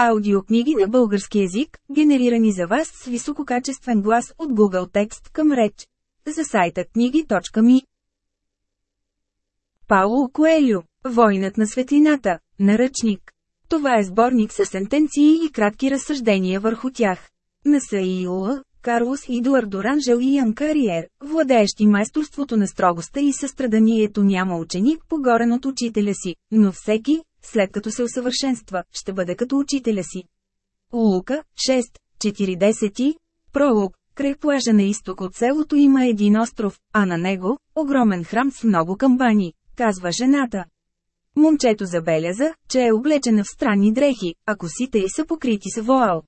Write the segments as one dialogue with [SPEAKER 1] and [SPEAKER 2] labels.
[SPEAKER 1] Аудиокниги на български език, генерирани за вас с висококачествен глас от Google Текст към реч. За сайта книги.ми Пауло Коелю Войнат на светлината Наръчник Това е сборник с сентенции и кратки разсъждения върху тях. На Саиула, Карлос Идуардо Ранжел и Ян Кариер, владеещи майсторството на строгостта и състраданието няма ученик погорен от учителя си, но всеки, след като се усъвършенства, ще бъде като учителя си. Лука, 6, 40, пролог, край плажа на изток от селото има един остров, а на него – огромен храм с много камбани, казва жената. Момчето забеляза, че е облечена в странни дрехи, а косите й са покрити с воал.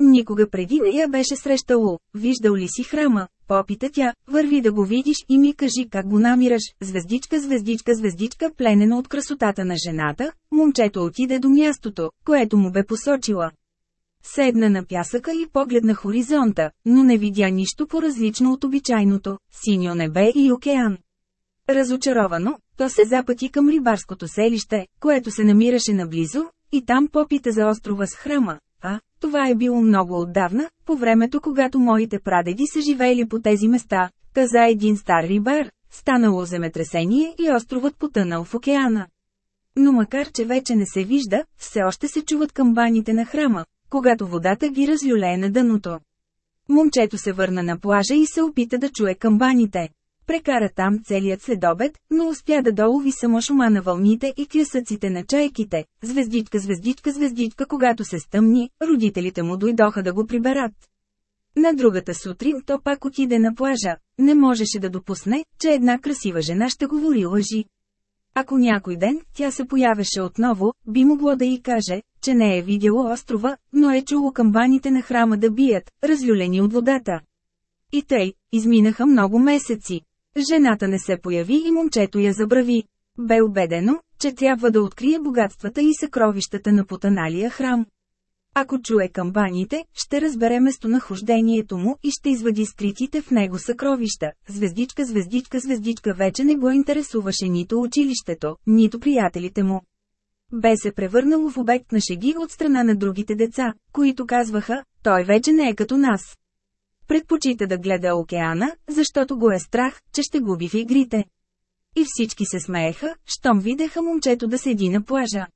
[SPEAKER 1] Никога преди не я беше срещало, виждал ли си храма, попита тя, върви да го видиш и ми кажи как го намираш, звездичка, звездичка, звездичка, пленена от красотата на жената, момчето отиде до мястото, което му бе посочила. Седна на пясъка и погледна хоризонта, но не видя нищо по-различно от обичайното – синьо небе и океан. Разочаровано, то се запъти към рибарското селище, което се намираше наблизо, и там попита за острова с храма, това е било много отдавна, по времето когато моите прадеди са живеели по тези места, каза един стар рибар, станало земетресение и островът потънал в океана. Но макар че вече не се вижда, все още се чуват камбаните на храма, когато водата ги разлюлее на дъното. Момчето се върна на плажа и се опита да чуе камбаните. Прекара там целият следобед, но успя да долови само шума на вълните и клясъците на чайките. Звездичка, звездичка, звездичка, когато се стъмни, родителите му дойдоха да го приберат. На другата сутрин то пак отиде на плажа. Не можеше да допусне, че една красива жена ще говори лъжи. Ако някой ден тя се появеше отново, би могло да й каже, че не е видяло острова, но е чуло камбаните на храма да бият, разлюлени от водата. И тъй, изминаха много месеци. Жената не се появи и момчето я забрави. Бе убедено, че трябва да открие богатствата и съкровищата на потаналия храм. Ако чуе камбаните, ще разбере местонахождението му и ще извади скритите в него съкровища. Звездичка, звездичка, звездичка вече не го интересуваше нито училището, нито приятелите му. Бе се превърнало в обект на шеги от страна на другите деца, които казваха, той вече не е като нас. Предпочита да гледа океана, защото го е страх, че ще губи в игрите. И всички се смееха, щом видеха момчето да седи на плажа.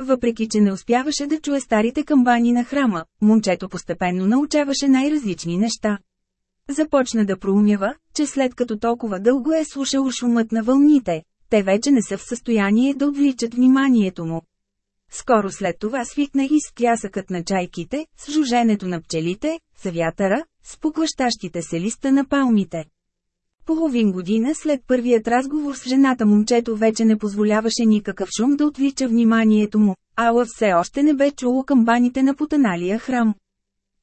[SPEAKER 1] Въпреки, че не успяваше да чуе старите камбани на храма, момчето постепенно научаваше най-различни неща. Започна да проумява, че след като толкова дълго е слушал шумът на вълните, те вече не са в състояние да отвличат вниманието му. Скоро след това свикна и с плясъкът на чайките, с жуженето на пчелите, с вятъра, с поклащащите се листа на палмите. Половин година след първият разговор с жената момчето вече не позволяваше никакъв шум да отвлича вниманието му, ала все още не бе чуло камбаните на потаналия храм.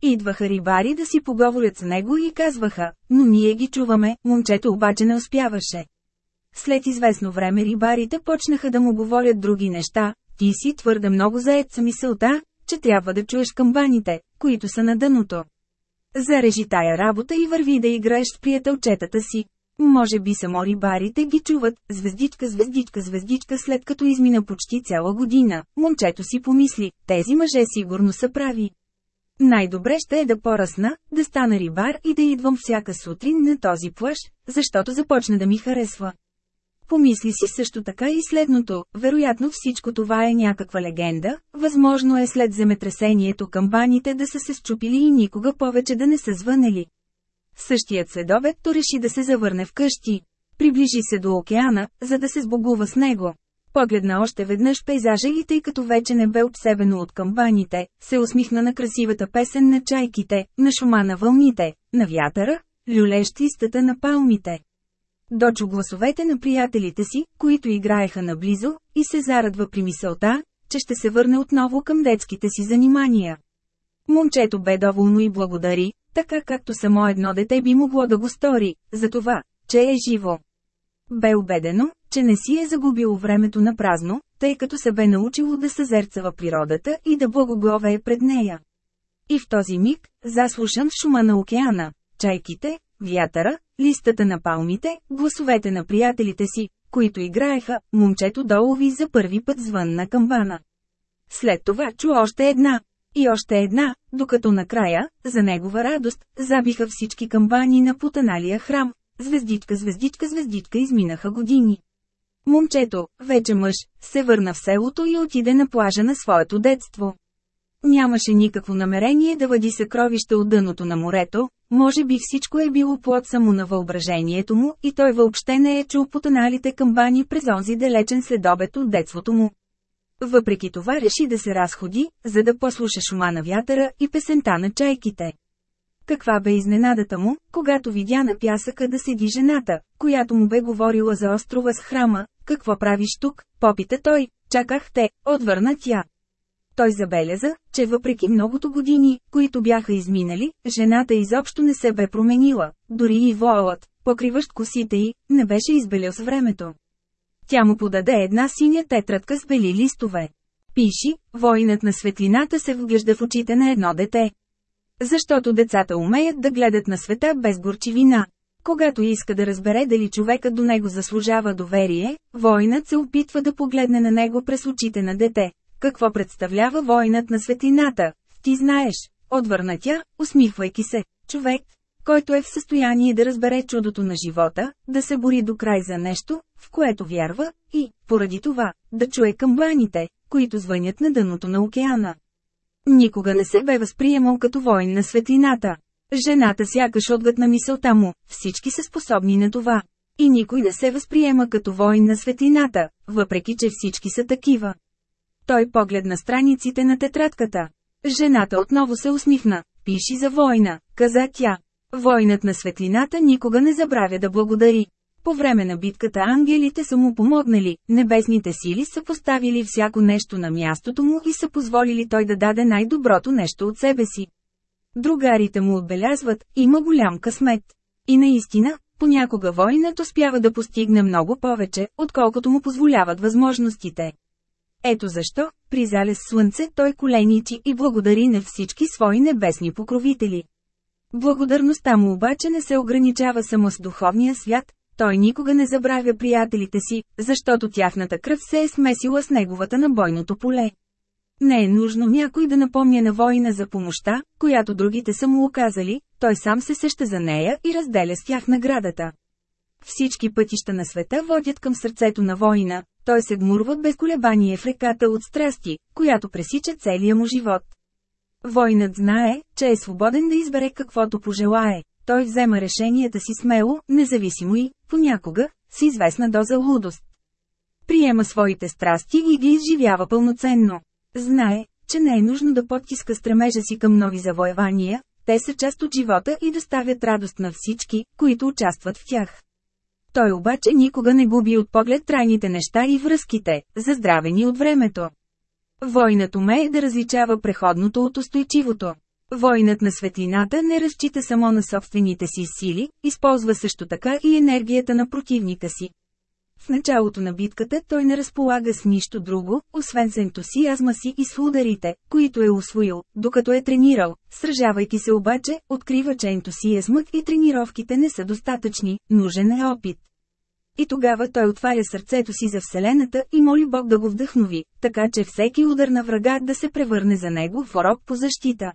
[SPEAKER 1] Идваха рибари да си поговорят с него и казваха, но ние ги чуваме, момчето обаче не успяваше. След известно време рибарите почнаха да му говорят други неща, ти си твърде много заед с мисълта, че трябва да чуеш камбаните, които са на дъното. Зарежи тая работа и върви да играеш с приятелчетата си. Може би само рибарите ги чуват, звездичка, звездичка, звездичка след като измина почти цяла година. Момчето си помисли, тези мъже сигурно са прави. Най-добре ще е да порасна, да стана рибар и да идвам всяка сутрин на този плъж, защото започна да ми харесва. Помисли си също така и следното, вероятно всичко това е някаква легенда, възможно е след земетресението камбаните да са се счупили и никога повече да не са звънели. Същият следобед то реши да се завърне в къщи. Приближи се до океана, за да се сбогува с него. Погледна още веднъж пейзажа и тъй като вече не бе обсебено от камбаните, се усмихна на красивата песен на чайките, на шума на вълните, на вятъра, люлещистата на палмите. Дочу гласовете на приятелите си, които играеха наблизо, и се зарадва при мисълта, че ще се върне отново към детските си занимания. Момчето бе доволно и благодари, така както само едно дете би могло да го стори, за това, че е живо. Бе убедено, че не си е загубило времето на празно, тъй като се бе научило да съзерцава природата и да благоговее пред нея. И в този миг, заслушан в шума на океана, чайките, вятъра, листата на палмите, гласовете на приятелите си, които играеха, момчето долови за първи път звън на камбана. След това чу още една. И още една, докато накрая, за негова радост, забиха всички камбани на потаналия храм. Звездичка, звездичка, звездичка изминаха години. Момчето, вече мъж, се върна в селото и отиде на плажа на своето детство. Нямаше никакво намерение да въди съкровище от дъното на морето, може би всичко е било плод само на въображението му и той въобще не е чул потаналите камбани през онзи далечен следобед от детството му. Въпреки това реши да се разходи, за да послуша шума на вятъра и песента на чайките. Каква бе изненадата му, когато видя на пясъка да седи жената, която му бе говорила за острова с храма, какво правиш тук, попита той, чаках те, отвърна тя. Той забеляза, че въпреки многото години, които бяха изминали, жената изобщо не се бе променила, дори и воалът, покриващ косите й, не беше избелил с времето. Тя му подаде една синя тетрадка с бели листове. Пиши, воинът на светлината се вглежда в очите на едно дете. Защото децата умеят да гледат на света без горчивина. Когато иска да разбере дали човекът до него заслужава доверие, воинът се опитва да погледне на него през очите на дете. Какво представлява воинът на светлината? Ти знаеш, отвърна тя, усмихвайки се. Човек, който е в състояние да разбере чудото на живота, да се бори до край за нещо, в което вярва, и, поради това, да чуе камбаните, които звънят на дъното на океана. Никога не се бе възприемал като воин на светлината. Жената сякаш отгътна мисълта му, всички са способни на това. И никой не се възприема като воин на светлината, въпреки че всички са такива. Той погледна страниците на тетрадката. Жената отново се усмихна. Пиши за война, каза тя. Войнат на светлината никога не забравя да благодари. По време на битката ангелите са му помогнали, небесните сили са поставили всяко нещо на мястото му и са позволили той да даде най-доброто нещо от себе си. Другарите му отбелязват, има голям късмет. И наистина, понякога войнат успява да постигне много повече, отколкото му позволяват възможностите. Ето защо, при залез слънце той коленичи и благодари на всички свои небесни покровители. Благодарността му обаче не се ограничава само с духовния свят, той никога не забравя приятелите си, защото тяхната кръв се е смесила с неговата на бойното поле. Не е нужно някой да напомня на воина за помощта, която другите са му оказали, той сам се сеща за нея и разделя с тях наградата. Всички пътища на света водят към сърцето на воина, той се гмурва без колебание в реката от страсти, която пресича целия му живот. Войнат знае, че е свободен да избере каквото пожелае. Той взема решенията си смело, независимо и, понякога, с известна доза лудост. Приема своите страсти и ги изживява пълноценно. Знае, че не е нужно да потиска стремежа си към нови завоевания, те са част от живота и доставят радост на всички, които участват в тях. Той обаче никога не губи от поглед трайните неща и връзките, заздравени от времето. Войнат умее да различава преходното от устойчивото. Войнат на светлината не разчита само на собствените си сили, използва също така и енергията на противника си. В началото на битката той не разполага с нищо друго, освен с ентусиазма си и с ударите, които е освоил, докато е тренирал. Сражавайки се обаче, открива, че ентусиазмът и тренировките не са достатъчни, нужен е опит. И тогава той отваря сърцето си за Вселената и моли Бог да го вдъхнови, така че всеки удар на врага да се превърне за него в урок по защита.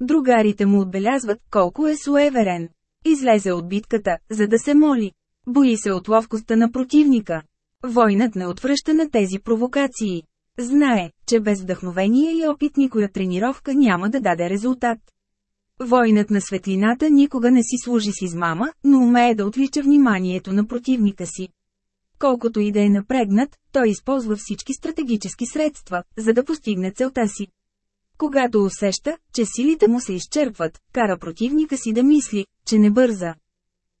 [SPEAKER 1] Другарите му отбелязват колко е суеверен. Излезе от битката, за да се моли. Бои се от ловкостта на противника. Войнат не отвръща на тези провокации. Знае, че без вдъхновение и опит никоя тренировка няма да даде резултат. Войнат на светлината никога не си служи с измама, но умее да отвлича вниманието на противника си. Колкото и да е напрегнат, той използва всички стратегически средства, за да постигне целта си. Когато усеща, че силите му се изчерпват, кара противника си да мисли, че не бърза.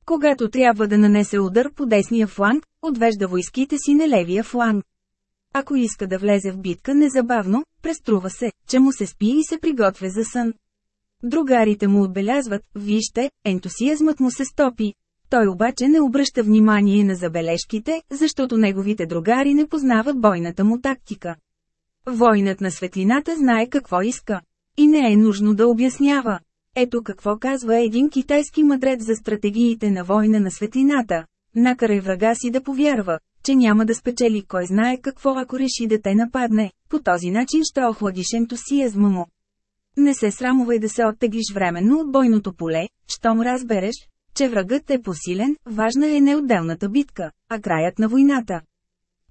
[SPEAKER 1] Когато трябва да нанесе удар по десния фланг, отвежда войските си на левия фланг. Ако иска да влезе в битка незабавно, преструва се, че му се спи и се приготвя за сън. Другарите му отбелязват, вижте, ентусиазмът му се стопи. Той обаче не обръща внимание на забележките, защото неговите другари не познават бойната му тактика. Войнат на светлината знае какво иска. И не е нужно да обяснява. Ето какво казва един китайски мъдрец за стратегиите на война на светлината. Накарай врага си да повярва, че няма да спечели кой знае какво ако реши да те нападне, по този начин ще охладиш ентусиазма му. Не се срамувай да се оттеглиш временно от бойното поле, щом разбереш, че врагът е посилен, важна е не отделната битка, а краят на войната.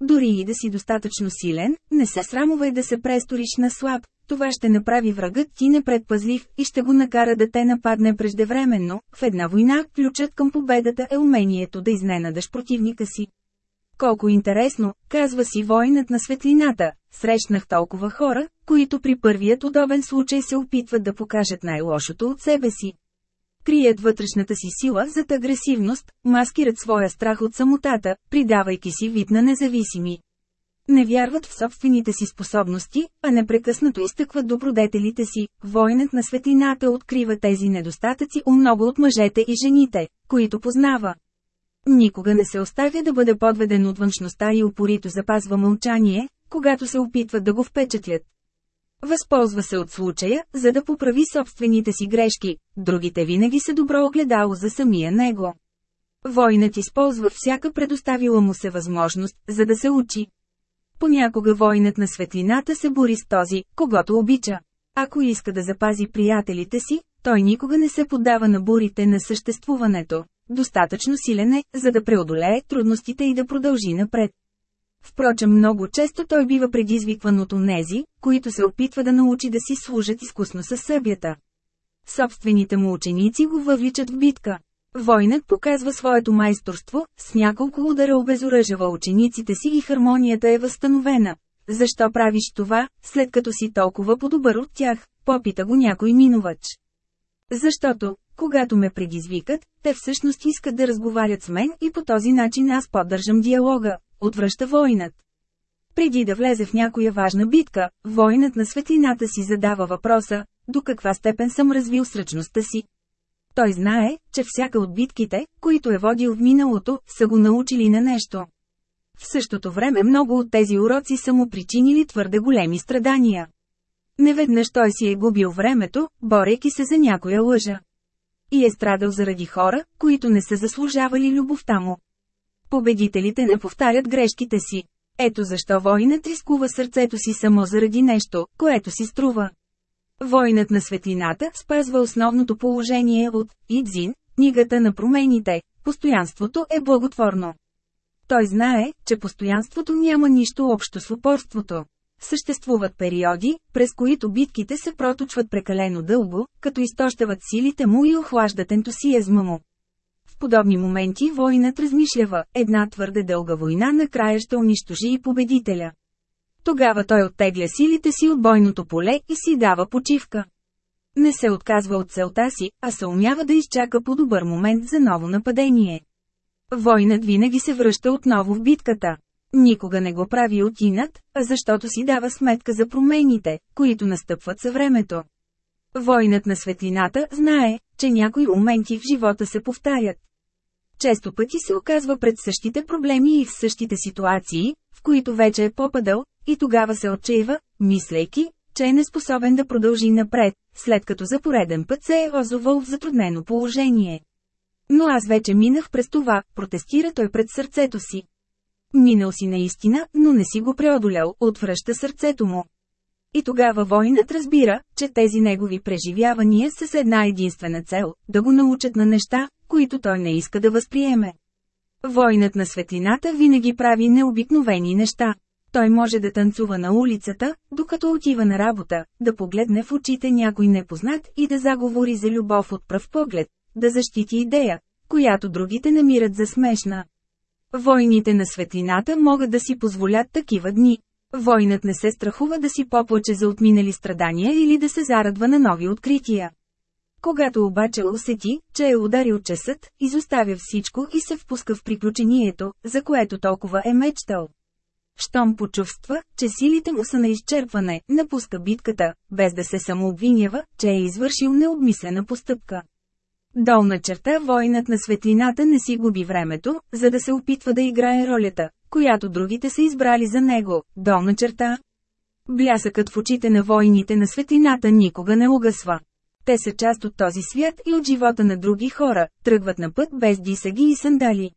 [SPEAKER 1] Дори и да си достатъчно силен, не се срамувай да се престориш на слаб, това ще направи врагът ти непредпазлив и ще го накара да те нападне преждевременно. В една война ключът към победата е умението да изненадаш противника си. Колко интересно, казва си воинът на светлината, срещнах толкова хора, които при първият удобен случай се опитват да покажат най-лошото от себе си. Крият вътрешната си сила зад агресивност, маскират своя страх от самотата, придавайки си вид на независими. Не вярват в собствените си способности, а непрекъснато изтъкват добродетелите си. Войнат на светлината открива тези недостатъци у много от мъжете и жените, които познава. Никога не се оставя да бъде подведен от външността и упорито запазва мълчание, когато се опитват да го впечатлят. Възползва се от случая, за да поправи собствените си грешки, другите винаги са добро огледало за самия него. Войнат използва всяка предоставила му се възможност, за да се учи. Понякога войнат на светлината се бори с този, когато обича. Ако иска да запази приятелите си, той никога не се подава на бурите на съществуването. Достатъчно силен е, за да преодолее трудностите и да продължи напред. Впрочем много често той бива предизвикван от онези, които се опитва да научи да си служат изкусно със събята. Собствените му ученици го въвличат в битка. Войнат показва своето майсторство, с няколко удара обезоръжава учениците си и хармонията е възстановена. Защо правиш това, след като си толкова по-добър от тях, попита го някой минувач. Защото, когато ме предизвикат, те всъщност искат да разговарят с мен и по този начин аз поддържам диалога, отвръща войнат. Преди да влезе в някоя важна битка, войнат на светлината си задава въпроса, до каква степен съм развил сръчността си. Той знае, че всяка от битките, които е водил в миналото, са го научили на нещо. В същото време много от тези уроци са му причинили твърде големи страдания. Неведнъж той си е губил времето, борейки се за някоя лъжа. И е страдал заради хора, които не са заслужавали любовта му. Победителите не повтарят грешките си. Ето защо воинът рискува сърцето си само заради нещо, което си струва. Войнат на светлината спазва основното положение от Идзин, книгата на промените. Постоянството е благотворно. Той знае, че постоянството няма нищо общо с упорството. Съществуват периоди, през които битките се проточват прекалено дълго, като изтощават силите му и охлаждат ентусиазма му. Подобни моменти войнат размишлява, една твърде дълга война накрая ще унищожи и победителя. Тогава той оттегля силите си от бойното поле и си дава почивка. Не се отказва от целта си, а се умява да изчака по добър момент за ново нападение. Войнат винаги се връща отново в битката. Никога не го прави от инат, а защото си дава сметка за промените, които настъпват със времето. Войнат на светлината знае, че някои моменти в живота се повтарят. Често пъти се оказва пред същите проблеми и в същите ситуации, в които вече е попадал, и тогава се отчаива, мислейки, че е неспособен да продължи напред, след като за пореден път се е озовал в затруднено положение. Но аз вече минах през това, протестира той пред сърцето си. Минал си наистина, но не си го преодолял, отвръща сърцето му. И тогава воинът разбира, че тези негови преживявания са с една единствена цел – да го научат на неща, които той не иска да възприеме. Войнат на светлината винаги прави необикновени неща. Той може да танцува на улицата, докато отива на работа, да погледне в очите някой непознат и да заговори за любов от пръв поглед, да защити идея, която другите намират за смешна. Войните на светлината могат да си позволят такива дни. Войнат не се страхува да си поплаче за отминали страдания или да се зарадва на нови открития. Когато обаче усети, че е ударил часът, изоставя всичко и се впуска в приключението, за което толкова е мечтал. Щом почувства, че силите му са на изчерпване, напуска битката, без да се самообвинява, че е извършил необмислена постъпка. Долна черта войнат на светлината не си губи времето, за да се опитва да играе ролята, която другите са избрали за него. Долна черта. Блясъкът в очите на войните на светлината никога не угасва. Те са част от този свят и от живота на други хора, тръгват на път без дисаги и сандали.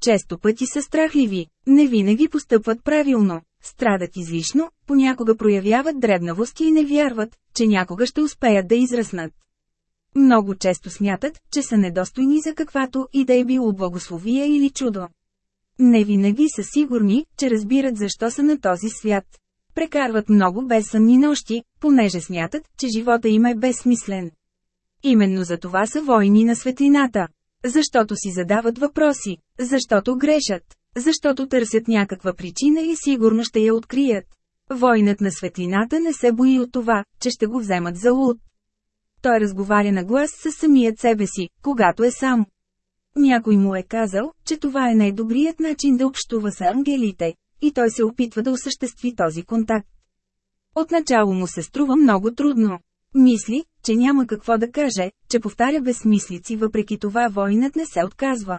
[SPEAKER 1] Често пъти са страхливи, не винаги постъпват правилно, страдат излишно, понякога проявяват дребнавост и не вярват, че някога ще успеят да израснат. Много често смятат, че са недостойни за каквато и да е било благословие или чудо. Не винаги са сигурни, че разбират защо са на този свят. Прекарват много безсънни нощи, понеже смятат, че живота им е безсмислен. Именно за това са войни на светлината. Защото си задават въпроси, защото грешат, защото търсят някаква причина и сигурно ще я открият. Войнат на светлината не се бои от това, че ще го вземат за луд. Той разговаря на глас със самият себе си, когато е сам. Някой му е казал, че това е най-добрият начин да общува с ангелите, и той се опитва да осъществи този контакт. Отначало му се струва много трудно. Мисли, че няма какво да каже, че повтаря безсмислици въпреки това войнат не се отказва.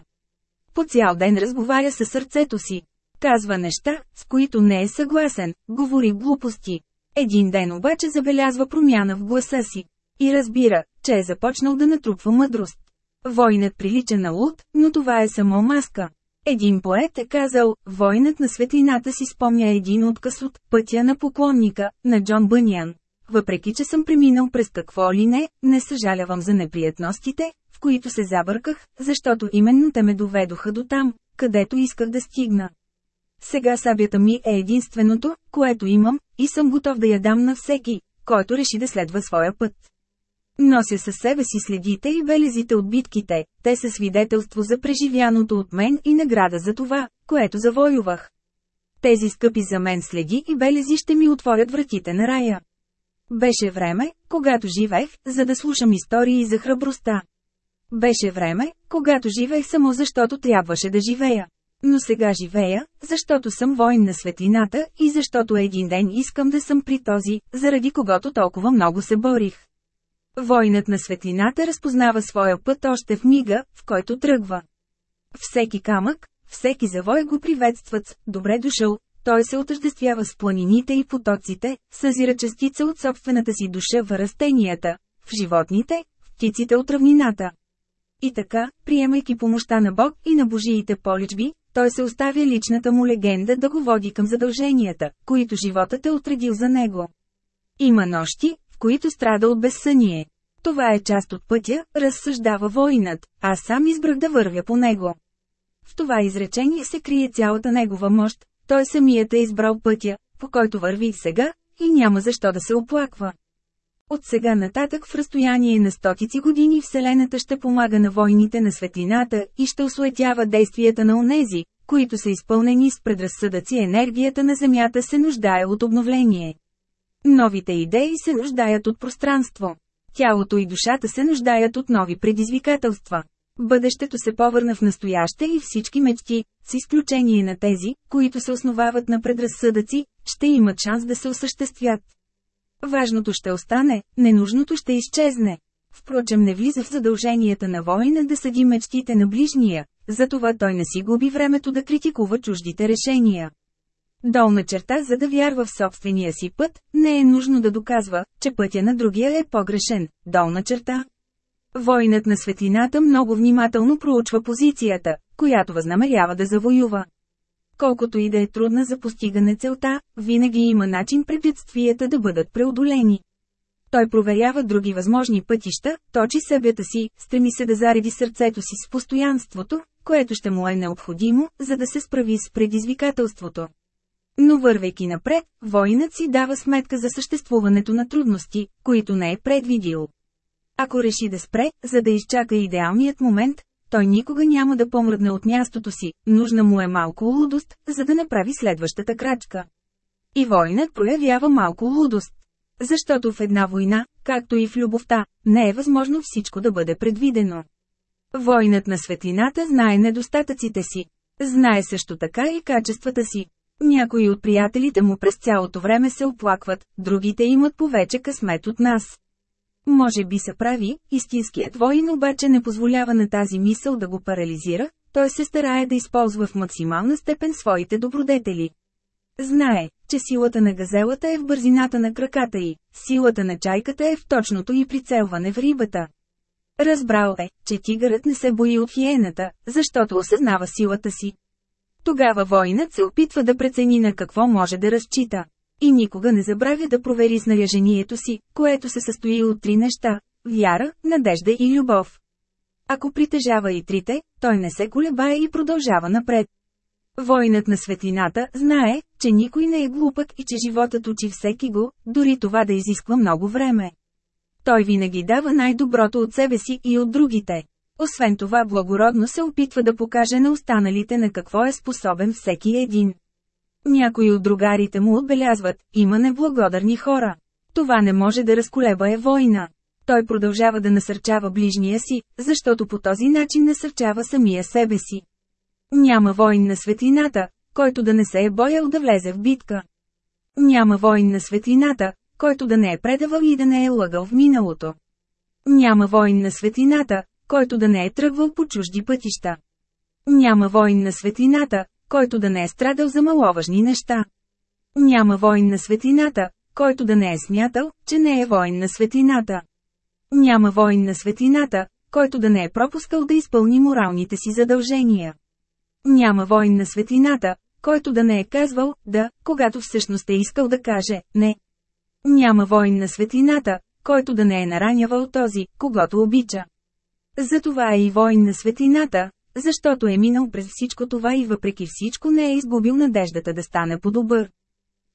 [SPEAKER 1] По цял ден разговаря със сърцето си. Казва неща, с които не е съгласен, говори глупости. Един ден обаче забелязва промяна в гласа си. И разбира, че е започнал да натрупва мъдрост. Войнат прилича на луд, но това е само маска. Един поет е казал, войнат на светлината си спомня един отказ от «Пътя на поклонника» на Джон Бънян. Въпреки, че съм преминал през какво ли не, не съжалявам за неприятностите, в които се забърках, защото именно те ме доведоха до там, където исках да стигна. Сега сабята ми е единственото, което имам, и съм готов да я дам на всеки, който реши да следва своя път. Нося със себе си следите и белезите от битките, те са свидетелство за преживяното от мен и награда за това, което завоювах. Тези скъпи за мен следи и белези ще ми отворят вратите на рая. Беше време, когато живеех, за да слушам истории за храбростта. Беше време, когато живеех само защото трябваше да живея. Но сега живея, защото съм воин на светлината и защото един ден искам да съм при този, заради когото толкова много се борих. Войнат на светлината разпознава своя път още в мига, в който тръгва. Всеки камък, всеки завой го приветстват добре дошъл, той се отъждествява с планините и потоците, съзира частица от собствената си душа в растенията, в животните, в птиците от равнината. И така, приемайки помощта на Бог и на Божиите поличби, той се оставя личната му легенда да го води към задълженията, които животът е отредил за него. Има нощи, в които страда от безсъние. Това е част от пътя, разсъждава воинът, аз сам избрах да вървя по него. В това изречение се крие цялата негова мощ, той самият е избрал пътя, по който върви сега, и няма защо да се оплаква. От сега нататък в разстояние на стотици години Вселената ще помага на войните на светлината и ще осуетява действията на онези, които са изпълнени с предразсъдъци енергията на Земята се нуждае от обновление. Новите идеи се нуждаят от пространство. Тялото и душата се нуждаят от нови предизвикателства. Бъдещето се повърна в настояще и всички мечти, с изключение на тези, които се основават на предразсъдъци, ще имат шанс да се осъществят. Важното ще остане, ненужното ще изчезне. Впрочем не влиза в задълженията на воина да съди мечтите на ближния, затова той не си губи времето да критикува чуждите решения. Долна черта за да вярва в собствения си път, не е нужно да доказва, че пътя на другия е погрешен. Долна черта. Войнат на светлината много внимателно проучва позицията, която възнамерява да завоюва. Колкото и да е трудна за постигане целта, винаги има начин препятствията да бъдат преодолени. Той проверява други възможни пътища, точи събята си, стреми се да зареди сърцето си с постоянството, което ще му е необходимо, за да се справи с предизвикателството. Но вървейки напред, воинът си дава сметка за съществуването на трудности, които не е предвидил. Ако реши да спре, за да изчака идеалният момент, той никога няма да помръдне от мястото си, нужна му е малко лудост, за да направи следващата крачка. И войнат проявява малко лудост. Защото в една война, както и в любовта, не е възможно всичко да бъде предвидено. Войнат на светлината знае недостатъците си. Знае също така и качествата си. Някои от приятелите му през цялото време се оплакват, другите имат повече късмет от нас. Може би са прави, истинският воин обаче не позволява на тази мисъл да го парализира, той се старае да използва в максимална степен своите добродетели. Знае, че силата на газелата е в бързината на краката й, силата на чайката е в точното и прицелване в рибата. Разбрал е, че тигърът не се бои от хиената, защото осъзнава силата си. Тогава воинът се опитва да прецени на какво може да разчита. И никога не забравя да провери снаряжението си, което се състои от три неща – вяра, надежда и любов. Ако притежава и трите, той не се колебае и продължава напред. Воинът на светлината знае, че никой не е глупък и че животът учи всеки го, дори това да изисква много време. Той винаги дава най-доброто от себе си и от другите. Освен това благородно се опитва да покаже на останалите на какво е способен всеки един. Някои от другарите му отбелязват, има неблагодарни хора. Това не може да разколеба е война. Той продължава да насърчава ближния си, защото по този начин насърчава самия себе си. Няма войн на светлината, който да не се е боял да влезе в битка. Няма войн на светлината, който да не е предавал и да не е лъгал в миналото. Няма войн на светлината, който да не е тръгвал по чужди пътища. Няма войн на светлината, който да не е страдал за маловажни неща. Няма войн на светлината, който да не е смятал, че не е войн на светлината. Няма войн на светлината, който да не е пропускал да изпълни моралните си задължения. Няма войн на светлината, който да не е казвал «да», когато всъщност е искал да каже «не». Няма войн на светлината, който да не е наранявал този, когато обича. Затова е и войн на светлината, защото е минал през всичко това и въпреки всичко не е изгубил надеждата да стане по-добър.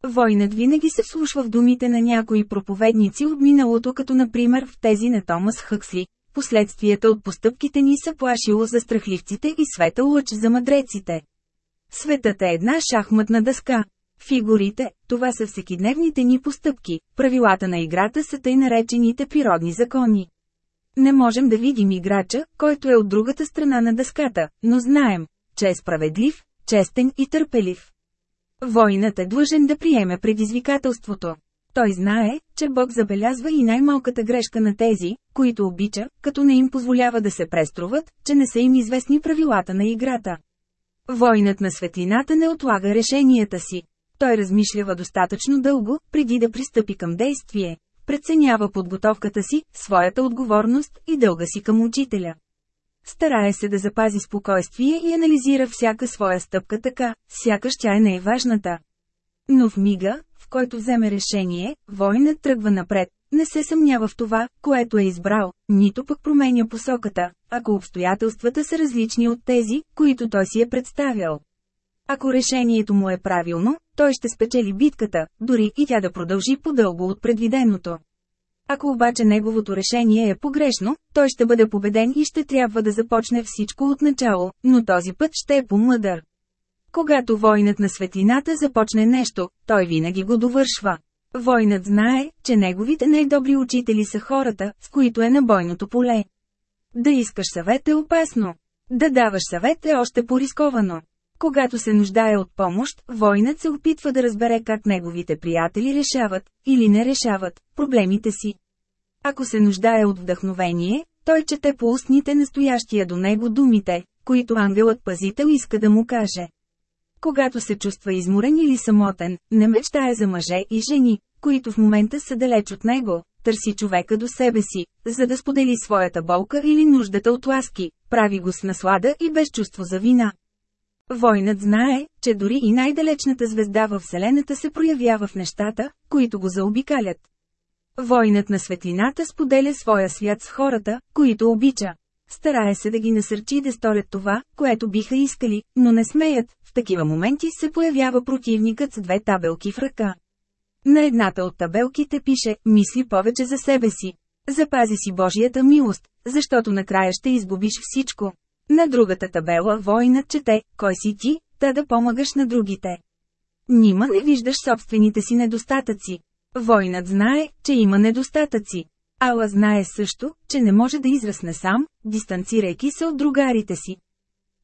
[SPEAKER 1] Войнат винаги се вслушва в думите на някои проповедници от миналото, като например в тези на Томас Хъксли. Последствията от постъпките ни са плашило за страхливците и света лъч за мъдреците. Светът е една шахматна дъска. Фигурите, това са всекидневните ни постъпки, правилата на играта са тъй наречените природни закони. Не можем да видим играча, който е от другата страна на дъската, но знаем, че е справедлив, честен и търпелив. Войнат е длъжен да приеме предизвикателството. Той знае, че Бог забелязва и най-малката грешка на тези, които обича, като не им позволява да се преструват, че не са им известни правилата на играта. Войнат на светлината не отлага решенията си. Той размишлява достатъчно дълго, преди да пристъпи към действие. Преценява подготовката си, своята отговорност и дълга си към учителя. Старае се да запази спокойствие и анализира всяка своя стъпка така, сякаш тя е най-важната. Но в мига, в който вземе решение, войнат тръгва напред, не се съмнява в това, което е избрал, нито пък променя посоката, ако обстоятелствата са различни от тези, които той си е представял. Ако решението му е правилно, той ще спечели битката, дори и тя да продължи по-дълго от предвиденото. Ако обаче неговото решение е погрешно, той ще бъде победен и ще трябва да започне всичко от начало, но този път ще е по-мъдър. Когато войнат на светлината започне нещо, той винаги го довършва. Войнат знае, че неговите най-добри учители са хората, с които е на бойното поле. Да искаш съвет е опасно. Да даваш съвет е още по-рисковано. Когато се нуждае от помощ, войнат се опитва да разбере как неговите приятели решават, или не решават, проблемите си. Ако се нуждае от вдъхновение, той чете по устните настоящия до него думите, които ангелът-пазител иска да му каже. Когато се чувства изморен или самотен, не мечтае за мъже и жени, които в момента са далеч от него, търси човека до себе си, за да сподели своята болка или нуждата от ласки, прави го с наслада и без чувство за вина. Войнат знае, че дори и най-далечната звезда във Вселената се проявява в нещата, които го заобикалят. Войнат на светлината споделя своя свят с хората, които обича. Старае се да ги насърчи да сторят това, което биха искали, но не смеят. В такива моменти се появява противникът с две табелки в ръка. На едната от табелките пише «Мисли повече за себе си». Запази си Божията милост, защото накрая ще изгубиш всичко. На другата табела воинът чете, кой си ти, та да помагаш на другите. Нима не виждаш собствените си недостатъци. Войнат знае, че има недостатъци. Ала знае също, че не може да израсне сам, дистанцирайки се от другарите си.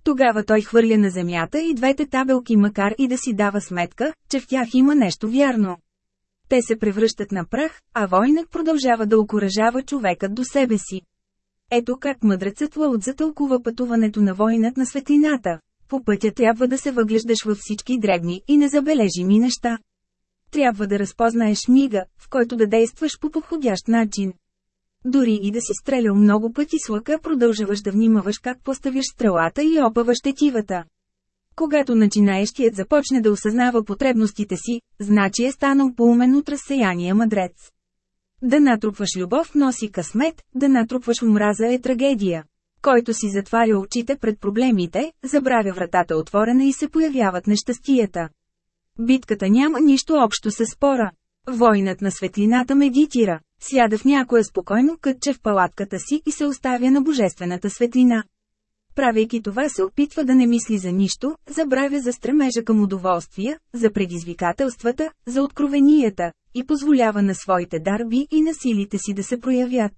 [SPEAKER 1] Тогава той хвърля на земята и двете табелки макар и да си дава сметка, че в тях има нещо вярно. Те се превръщат на прах, а войнат продължава да окоръжава човекът до себе си. Ето как мъдрецът Лаут затълкува пътуването на войнат на светлината. По пътя трябва да се въглеждаш във всички дребни и незабележими неща. Трябва да разпознаеш мига, в който да действаш по подходящ начин. Дори и да си стрелял много пъти с лъка продължаваш да внимаваш как поставяш стрелата и опаваш тетивата. Когато начинаещият започне да осъзнава потребностите си, значи е станал поумен от разсеяния мъдрец. Да натрупваш любов носи късмет, да натрупваш омраза е трагедия. Който си затваря очите пред проблемите, забравя вратата отворена и се появяват нещастията. Битката няма нищо общо с спора. Войнат на светлината медитира, сяда в някое спокойно кътче в палатката си и се оставя на божествената светлина. Правейки това се опитва да не мисли за нищо, забравя за стремежа към удоволствия, за предизвикателствата, за откровенията, и позволява на своите дарби и на силите си да се проявят.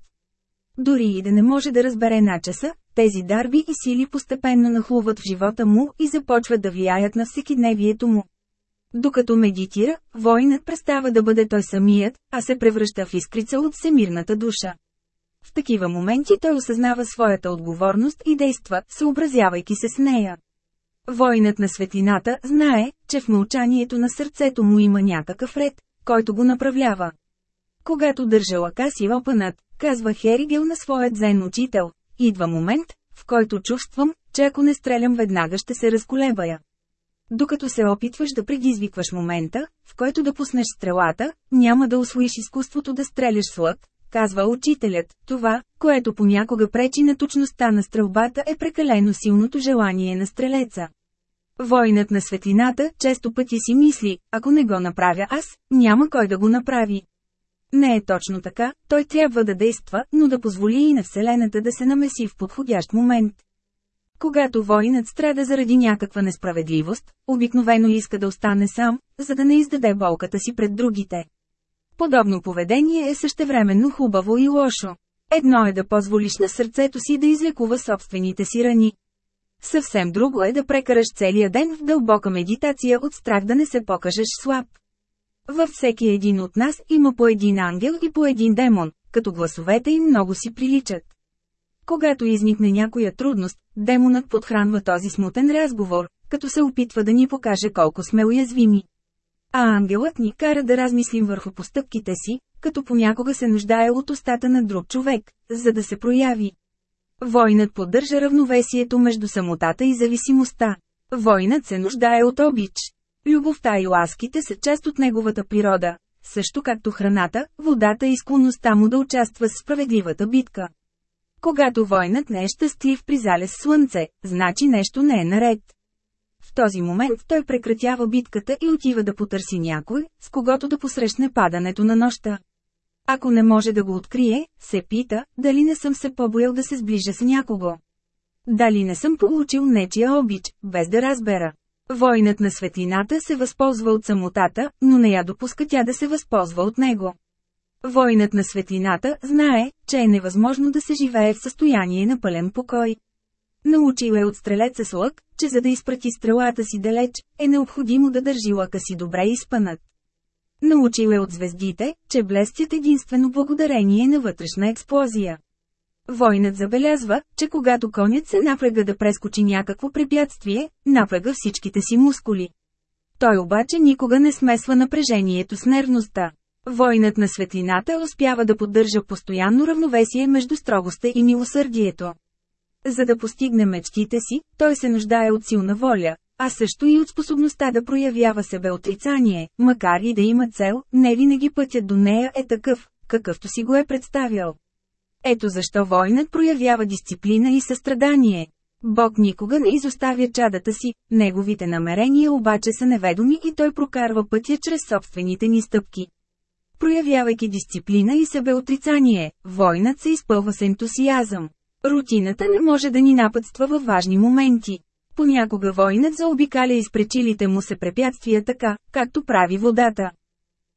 [SPEAKER 1] Дори и да не може да разбере начаса, тези дарби и сили постепенно нахлуват в живота му и започват да влияят на всекидневието му. Докато медитира, воинът престава да бъде той самият, а се превръща в искрица от всемирната душа. В такива моменти той осъзнава своята отговорност и действа, съобразявайки се с нея. Войнат на светлината знае, че в мълчанието на сърцето му има някакъв ред, който го направлява. Когато държа лъка си опънат, казва Херигел на своят зен учител, идва момент, в който чувствам, че ако не стрелям веднага ще се разколебая. Докато се опитваш да предизвикваш момента, в който да пуснеш стрелата, няма да освоиш изкуството да стреляш с лък, казва учителят. Това, което понякога пречи на точността на стрелбата е прекалено силното желание на стрелеца. Войнат на светлината често пъти си мисли, ако не го направя аз, няма кой да го направи. Не е точно така, той трябва да действа, но да позволи и на Вселената да се намеси в подходящ момент. Когато воинът страда заради някаква несправедливост, обикновено иска да остане сам, за да не издаде болката си пред другите. Подобно поведение е същевременно хубаво и лошо. Едно е да позволиш на сърцето си да излекува собствените си рани. Съвсем друго е да прекараш целия ден в дълбока медитация от страх да не се покажеш слаб. Във всеки един от нас има по един ангел и по един демон, като гласовете им много си приличат. Когато изникне някоя трудност, демонът подхранва този смутен разговор, като се опитва да ни покаже колко сме уязвими. А ангелът ни кара да размислим върху постъпките си, като понякога се нуждае от устата на друг човек, за да се прояви. Войнат поддържа равновесието между самотата и зависимостта. Войнат се нуждае от обич. Любовта и ласките са част от неговата природа, също както храната, водата и склонността му да участва в справедливата битка. Когато войнат не е щастлив при залез слънце, значи нещо не е наред. В този момент той прекратява битката и отива да потърси някой, с когото да посрещне падането на нощта. Ако не може да го открие, се пита, дали не съм се побоял да се сближа с някого. Дали не съм получил нечия обич, без да разбера. Войнат на светлината се възползва от самотата, но не я допуска тя да се възползва от него. Войнат на светлината знае, че е невъзможно да се живее в състояние на пълен покой. Научил е от стрелеца с лък, че за да изпрати стрелата си далеч, е необходимо да държи лъка си добре изпънат. Научил е от звездите, че блестят единствено благодарение на вътрешна експлозия. Войнат забелязва, че когато конят се напряга да прескочи някакво препятствие, напряга всичките си мускули. Той обаче никога не смесва напрежението с нервността. Войнат на светлината успява да поддържа постоянно равновесие между строгостта и милосърдието. За да постигне мечтите си, той се нуждае от силна воля, а също и от способността да проявява себе отрицание, макар и да има цел, не винаги пътят до нея е такъв, какъвто си го е представял. Ето защо войнат проявява дисциплина и състрадание. Бог никога не изоставя чадата си, неговите намерения обаче са неведоми и той прокарва пътя чрез собствените ни стъпки. Проявявайки дисциплина и себеотрицание, войнат се изпълва с ентусиазъм. Рутината не може да ни напътства във важни моменти. Понякога войнат заобикаля изпречилите му се препятствия така, както прави водата.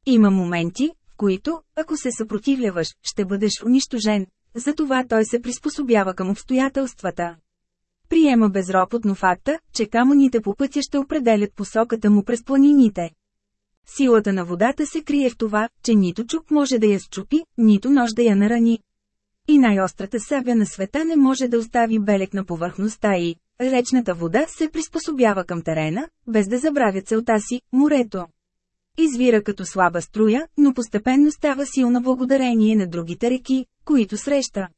[SPEAKER 1] Има моменти, в които, ако се съпротивляваш, ще бъдеш унищожен. Затова той се приспособява към обстоятелствата. Приема безропотно факта, че камъните по пътя ще определят посоката му през планините. Силата на водата се крие в това, че нито чук може да я счупи, нито нож да я нарани. И най-острата сабя на света не може да остави белек на повърхността и речната вода се приспособява към терена, без да забравя целта си – морето. Извира като слаба струя, но постепенно става силна благодарение на другите реки, които среща.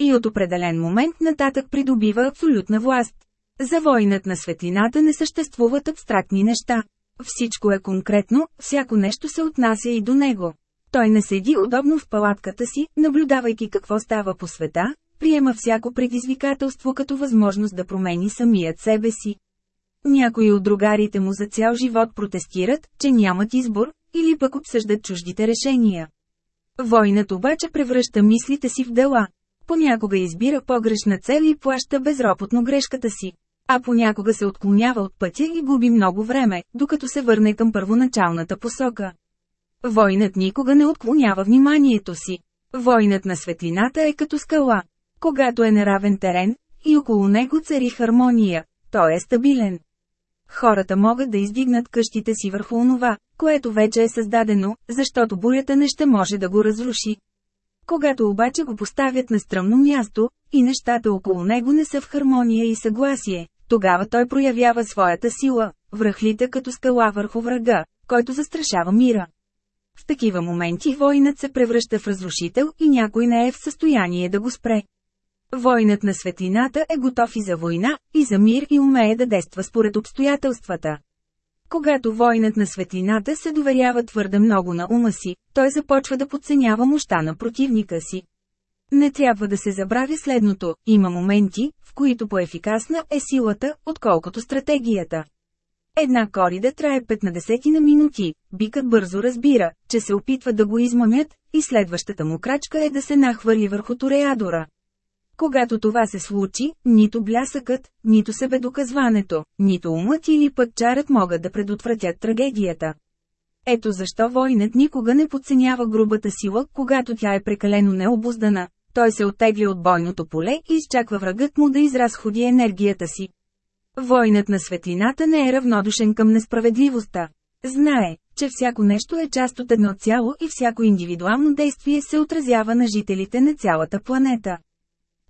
[SPEAKER 1] И от определен момент нататък придобива абсолютна власт. За войнат на светлината не съществуват абстрактни неща. Всичко е конкретно, всяко нещо се отнася и до него. Той не седи удобно в палатката си, наблюдавайки какво става по света, приема всяко предизвикателство като възможност да промени самият себе си. Някои от другарите му за цял живот протестират, че нямат избор, или пък обсъждат чуждите решения. Войнат обаче превръща мислите си в дела. Понякога избира погрешна цел и плаща безропотно грешката си. А понякога се отклонява от пътя и губи много време, докато се върне към първоначалната посока. Войнат никога не отклонява вниманието си. Войнат на светлината е като скала. Когато е неравен терен, и около него цари хармония, той е стабилен. Хората могат да издигнат къщите си върху онова, което вече е създадено, защото бурята не ще може да го разруши. Когато обаче го поставят на стръмно място, и нещата около него не са в хармония и съгласие, тогава той проявява своята сила, връхлите като скала върху врага, който застрашава мира. В такива моменти войнат се превръща в разрушител и някой не е в състояние да го спре. Войнат на светлината е готов и за война, и за мир и умее да действа според обстоятелствата. Когато войнат на светлината се доверява твърде много на ума си, той започва да подценява мощта на противника си. Не трябва да се забравя следното, има моменти, в които по-ефикасна е силата, отколкото стратегията. Една корида трае 15 на минути, бикът бързо разбира, че се опитва да го измамят, и следващата му крачка е да се нахвърли върху тореадора. Когато това се случи, нито блясъкът, нито себедоказването, нито умът или пък чарът могат да предотвратят трагедията. Ето защо войнат никога не подценява грубата сила, когато тя е прекалено необуздана. Той се оттегля от бойното поле и изчаква врагът му да изразходи енергията си. Войнат на светлината не е равнодушен към несправедливостта. Знае, че всяко нещо е част от едно цяло и всяко индивидуално действие се отразява на жителите на цялата планета.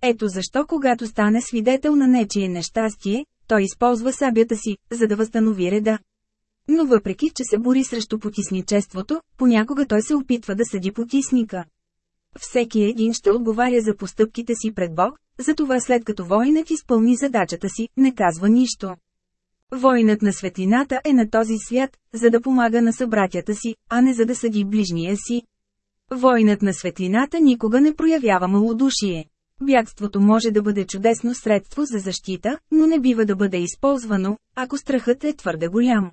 [SPEAKER 1] Ето защо когато стане свидетел на нечие нещастие, той използва сабята си, за да възстанови реда. Но въпреки, че се бори срещу потисничеството, понякога той се опитва да съди потисника. Всеки един ще отговаря за постъпките си пред Бог, затова след като воинът изпълни задачата си, не казва нищо. Воинът на светлината е на този свят, за да помага на събратята си, а не за да съди ближния си. Воинът на светлината никога не проявява малодушие. Бягството може да бъде чудесно средство за защита, но не бива да бъде използвано, ако страхът е твърде голям.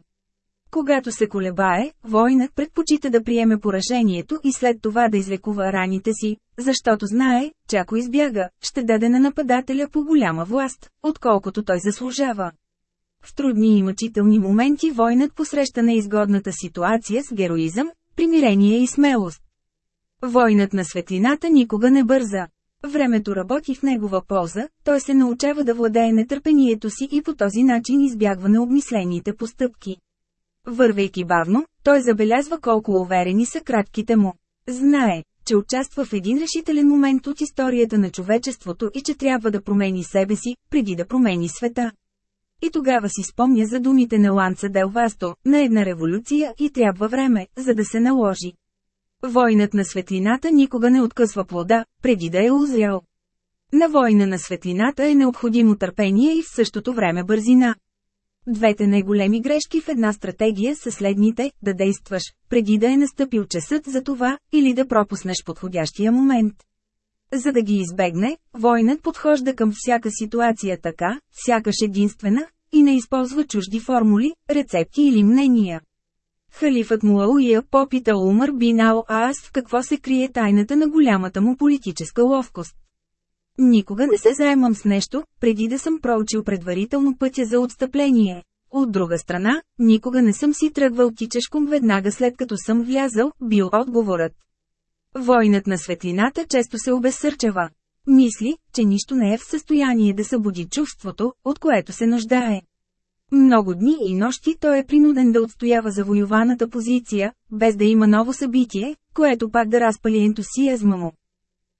[SPEAKER 1] Когато се колебае, войнат предпочита да приеме поражението и след това да излекува раните си, защото знае, че ако избяга, ще даде на нападателя по голяма власт, отколкото той заслужава. В трудни и мъчителни моменти войнат посреща неизгодната ситуация с героизъм, примирение и смелост. Войнат на светлината никога не бърза. Времето работи в негова полза, той се научава да владее нетърпението си и по този начин избягва необмислените постъпки. Вървейки бавно, той забелязва колко уверени са кратките му. Знае, че участва в един решителен момент от историята на човечеството и че трябва да промени себе си, преди да промени света. И тогава си спомня за думите на Ланца Дел Васто, на една революция и трябва време, за да се наложи. Войнат на светлината никога не откъсва плода, преди да е узрял. На война на светлината е необходимо търпение и в същото време бързина. Двете най-големи грешки в една стратегия са следните – да действаш, преди да е настъпил часът за това, или да пропуснеш подходящия момент. За да ги избегне, войнат подхожда към всяка ситуация така, сякаш единствена, и не използва чужди формули, рецепти или мнения. Халифът Муауия попита Умар бин Ал Аас в какво се крие тайната на голямата му политическа ловкост. Никога не се заемам с нещо, преди да съм проучил предварително пътя за отстъпление. От друга страна, никога не съм си тръгвал тичешком веднага след като съм влязал, бил отговорът. Войнат на светлината често се обезсърчава. Мисли, че нищо не е в състояние да събуди чувството, от което се нуждае. Много дни и нощи той е принуден да отстоява завоюваната позиция, без да има ново събитие, което пак да разпали ентусиазма му.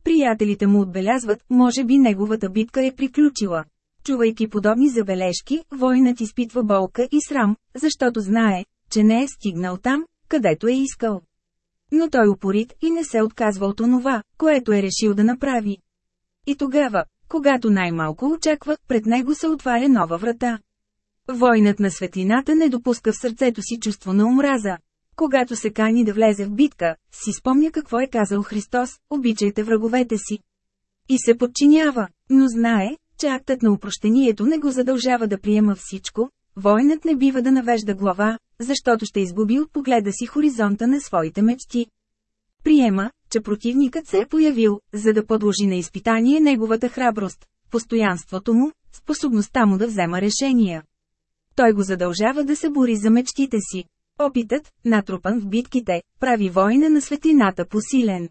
[SPEAKER 1] Приятелите му отбелязват, може би неговата битка е приключила. Чувайки подобни забележки, войнат изпитва болка и срам, защото знае, че не е стигнал там, където е искал. Но той упорит и не се отказва от онова, което е решил да направи. И тогава, когато най-малко очаква, пред него се отваря нова врата. Войнат на светлината не допуска в сърцето си чувство на омраза. Когато се кани да влезе в битка, си спомня какво е казал Христос, обичайте враговете си. И се подчинява, но знае, че актът на упрощението не го задължава да приема всичко, войнат не бива да навежда глава, защото ще изгуби от погледа си хоризонта на своите мечти. Приема, че противникът се е появил, за да подложи на изпитание неговата храброст, постоянството му, способността му да взема решения. Той го задължава да се бори за мечтите си. Опитът, натрупан в битките, прави война на светлината посилен.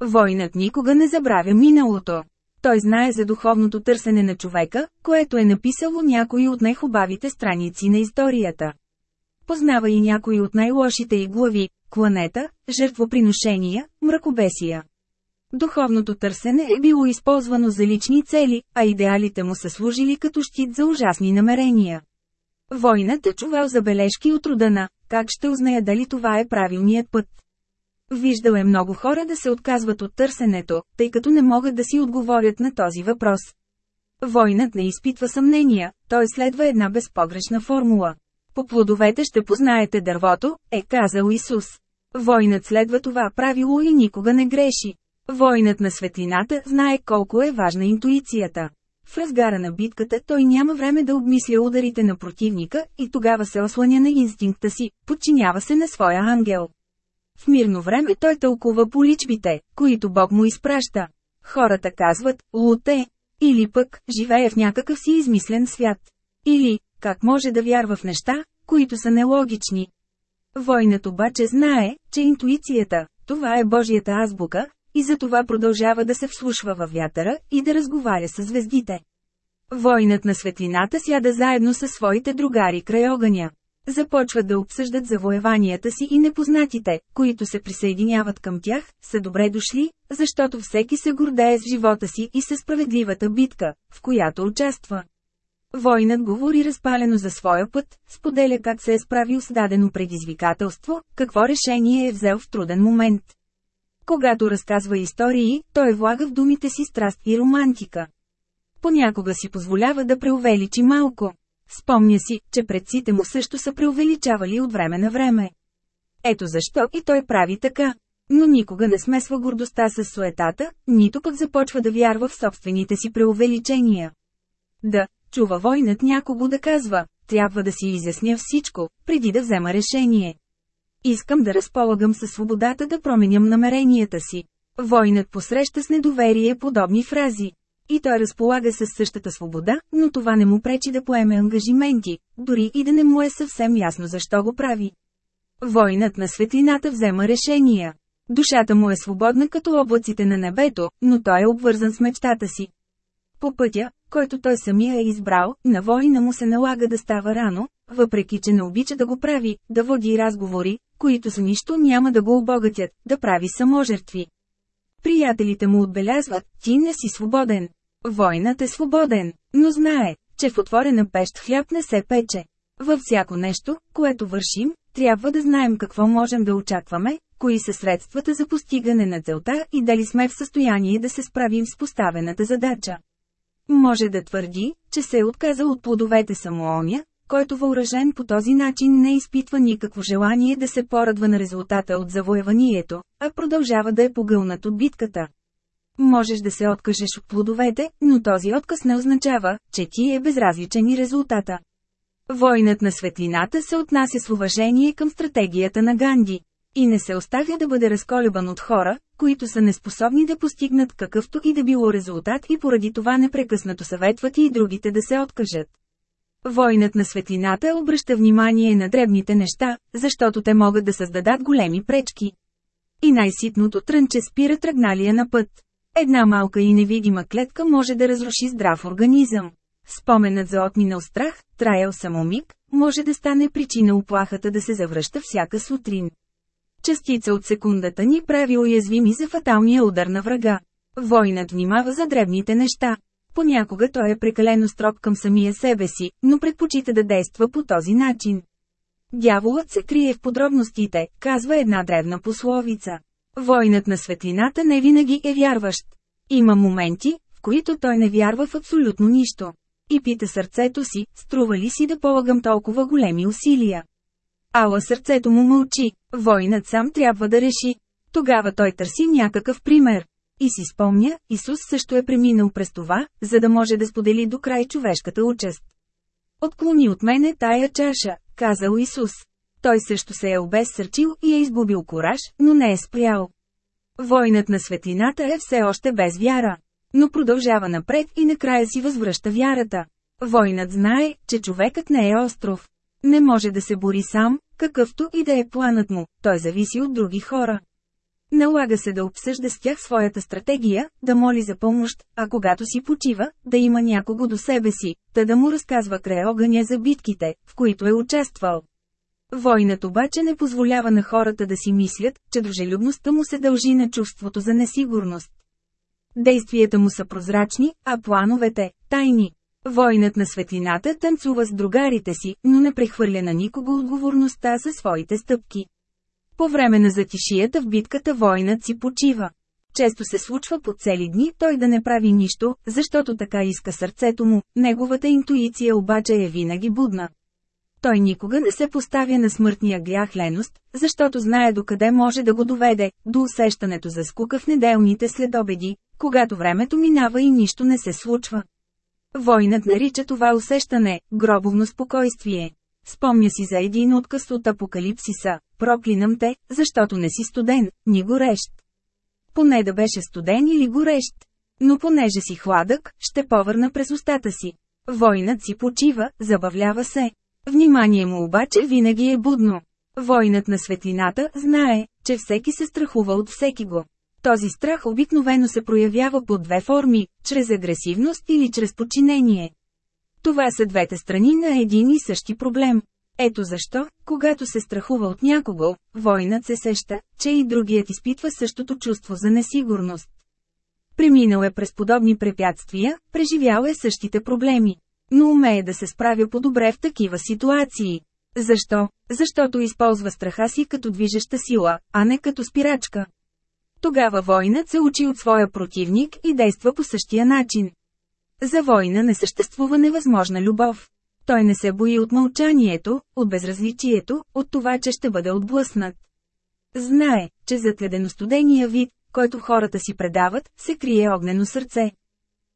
[SPEAKER 1] Войнат никога не забравя миналото. Той знае за духовното търсене на човека, което е написало някои от най-хубавите страници на историята. Познава и някои от най-лошите й глави – кланета, жертвоприношения, мракобесия. Духовното търсене е било използвано за лични цели, а идеалите му са служили като щит за ужасни намерения. Войнат е чувал забележки от рода на «Как ще узная дали това е правилният път?» Виждал е много хора да се отказват от търсенето, тъй като не могат да си отговорят на този въпрос. Войнат не изпитва съмнения, той следва една безпогрешна формула. По плодовете ще познаете дървото, е казал Исус. Войнат следва това правило и никога не греши. Войнат на светлината знае колко е важна интуицията. В разгара на битката той няма време да обмисля ударите на противника и тогава се осланя на инстинкта си, подчинява се на своя ангел. В мирно време той тълкува по личбите, които Бог му изпраща. Хората казват «Луте» или пък «Живее в някакъв си измислен свят». Или «Как може да вярва в неща, които са нелогични?» Войнат обаче знае, че интуицията, това е Божията азбука, и затова продължава да се вслушва във вятъра и да разговаря с звездите. Войнат на светлината сяда заедно със своите другари край огъня. Започват да обсъждат завоеванията си и непознатите, които се присъединяват към тях, са добре дошли, защото всеки се гордее с живота си и със справедливата битка, в която участва. Войнат говори разпалено за своя път, споделя как се е справил с дадено предизвикателство, какво решение е взел в труден момент. Когато разказва истории, той влага в думите си страст и романтика. Понякога си позволява да преувеличи малко. Спомня си, че предците му също са преувеличавали от време на време. Ето защо и той прави така. Но никога не смесва гордостта с суетата, нито пък започва да вярва в собствените си преувеличения. Да, чува войнат някого да казва, трябва да си изясня всичко, преди да взема решение. Искам да разполагам със свободата да променям намеренията си. Войнат посреща с недоверие подобни фрази. И той разполага със същата свобода, но това не му пречи да поеме ангажименти, дори и да не му е съвсем ясно защо го прави. Войнат на светлината взема решения. Душата му е свободна като облаците на небето, но той е обвързан с мечтата си. По пътя, който той самия е избрал, на война му се налага да става рано, въпреки че не обича да го прави, да води разговори, които с нищо няма да го обогатят, да прави саможертви. Приятелите му отбелязват, ти не си свободен. Войнат е свободен, но знае, че в отворена пещ хляб не се пече. Във всяко нещо, което вършим, трябва да знаем какво можем да очакваме, кои са средствата за постигане на целта и дали сме в състояние да се справим с поставената задача. Може да твърди, че се е отказал от плодовете само оня, който въоръжен по този начин не изпитва никакво желание да се порадва на резултата от завоеванието, а продължава да е погълнат от битката. Можеш да се откажеш от плодовете, но този отказ не означава, че ти е безразличен и резултата. Войнат на светлината се отнася с уважение към стратегията на Ганди. И не се оставя да бъде разколебан от хора, които са неспособни да постигнат какъвто и да било резултат и поради това непрекъснато съветват и другите да се откажат. Войнат на светлината обръща внимание на дребните неща, защото те могат да създадат големи пречки. И най-ситното трънче спира тръгналия на път. Една малка и невидима клетка може да разруши здрав организъм. Споменът за отминал страх, траял само миг, може да стане причина оплахата да се завръща всяка сутрин. Частица от секундата ни прави уязвими за фаталния удар на врага. Войнат внимава за дребните неща. Понякога той е прекалено строг към самия себе си, но предпочита да действа по този начин. Дяволът се крие в подробностите, казва една древна пословица. Войнат на светлината не винаги е вярващ. Има моменти, в които той не вярва в абсолютно нищо. И пита сърцето си, струва ли си да полагам толкова големи усилия. Ала сърцето му мълчи, войнат сам трябва да реши. Тогава той търси някакъв пример. И си спомня, Исус също е преминал през това, за да може да сподели до край човешката участ. Отклони от мене тая чаша, казал Исус. Той също се е обезсърчил и е изгубил кораж, но не е спрял. Войнат на светлината е все още без вяра. Но продължава напред и накрая си възвръща вярата. Войнат знае, че човекът не е остров. Не може да се бори сам, какъвто и да е планът му, той зависи от други хора. Налага се да обсъжда с тях своята стратегия, да моли за помощ, а когато си почива, да има някого до себе си, та да му разказва край огъня за битките, в които е участвал. Войнат обаче не позволява на хората да си мислят, че дружелюбността му се дължи на чувството за несигурност. Действията му са прозрачни, а плановете – тайни. Войнат на светлината танцува с другарите си, но не прехвърля на никого отговорността за своите стъпки. По време на затишията в битката войнат си почива. Често се случва по цели дни той да не прави нищо, защото така иска сърцето му, неговата интуиция обаче е винаги будна. Той никога не се поставя на смъртния грях леност, защото знае докъде може да го доведе, до усещането за скука в неделните следобеди, когато времето минава и нищо не се случва. Войнат нарича това усещане – гробовно спокойствие. Спомня си за един отказ от апокалипсиса, проклинам те, защото не си студен, ни горещ. Поне да беше студен или горещ. Но понеже си хладък, ще повърна през устата си. Войнат си почива, забавлява се. Внимание му обаче винаги е будно. Войнат на светлината знае, че всеки се страхува от всеки го. Този страх обикновено се проявява по две форми – чрез агресивност или чрез подчинение. Това са двете страни на един и същи проблем. Ето защо, когато се страхува от някого, войнат се сеща, че и другият изпитва същото чувство за несигурност. Преминал е през подобни препятствия, преживял е същите проблеми. Но умее да се справя по-добре в такива ситуации. Защо? Защото използва страха си като движеща сила, а не като спирачка. Тогава войнат се учи от своя противник и действа по същия начин. За война не съществува невъзможна любов. Той не се бои от мълчанието, от безразличието, от това, че ще бъде отблъснат. Знае, че зад ледено-студения вид, който хората си предават, се крие огнено сърце.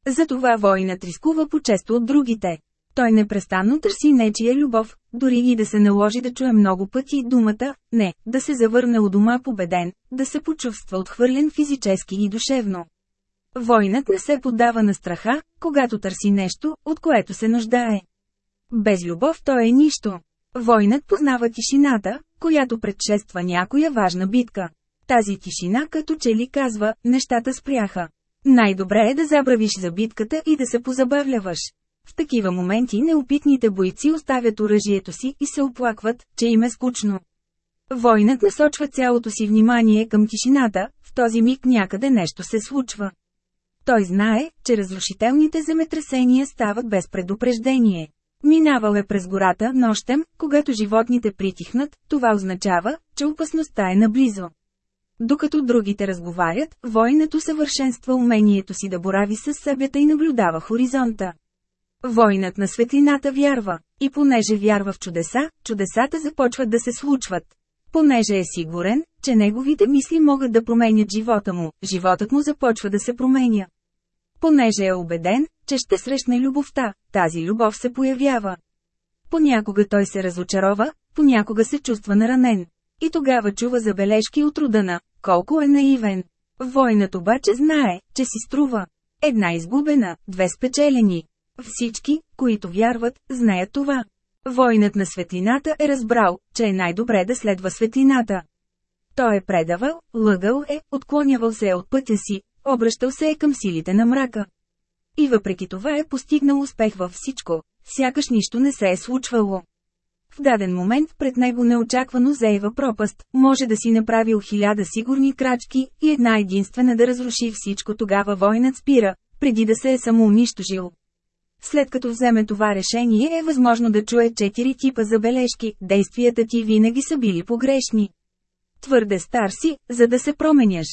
[SPEAKER 1] Затова войнат рискува по-често от другите. Той непрестанно търси нечия любов, дори и да се наложи да чуе много пъти думата «не», да се завърне у дома победен, да се почувства отхвърлен физически и душевно. Войнат не се поддава на страха, когато търси нещо, от което се нуждае. Без любов той е нищо. Войнат познава тишината, която предшества някоя важна битка. Тази тишина като че ли казва, нещата спряха. Най-добре е да забравиш за битката и да се позабавляваш. В такива моменти неопитните бойци оставят оръжието си и се оплакват, че им е скучно. Войнат насочва цялото си внимание към тишината, в този миг някъде нещо се случва. Той знае, че разрушителните земетресения стават без предупреждение. Минавал е през гората нощем, когато животните притихнат, това означава, че опасността е наблизо. Докато другите разговарят, войнато съвършенства умението си да борави с събята и наблюдава хоризонта. Войнат на светлината вярва, и понеже вярва в чудеса, чудесата започват да се случват. Понеже е сигурен, че неговите мисли могат да променят живота му, животът му започва да се променя. Понеже е убеден, че ще срещне любовта, тази любов се появява. Понякога той се разочарова, понякога се чувства наранен. И тогава чува забележки от родана, колко е наивен. Войнат обаче знае, че си струва. Една изгубена, две спечелени. Всички, които вярват, знаят това. Войнат на светлината е разбрал, че е най-добре да следва светлината. Той е предавал, лъгал е, отклонявал се е от пътя си, обръщал се е към силите на мрака. И въпреки това е постигнал успех във всичко, сякаш нищо не се е случвало. В даден момент пред него неочаквано заева пропаст, може да си направил хиляда сигурни крачки и една единствена да разруши всичко тогава войнат спира, преди да се е самоунищожил. След като вземе това решение е възможно да чуе четири типа забележки, действията ти винаги са били погрешни. Твърде стар си, за да се променяш.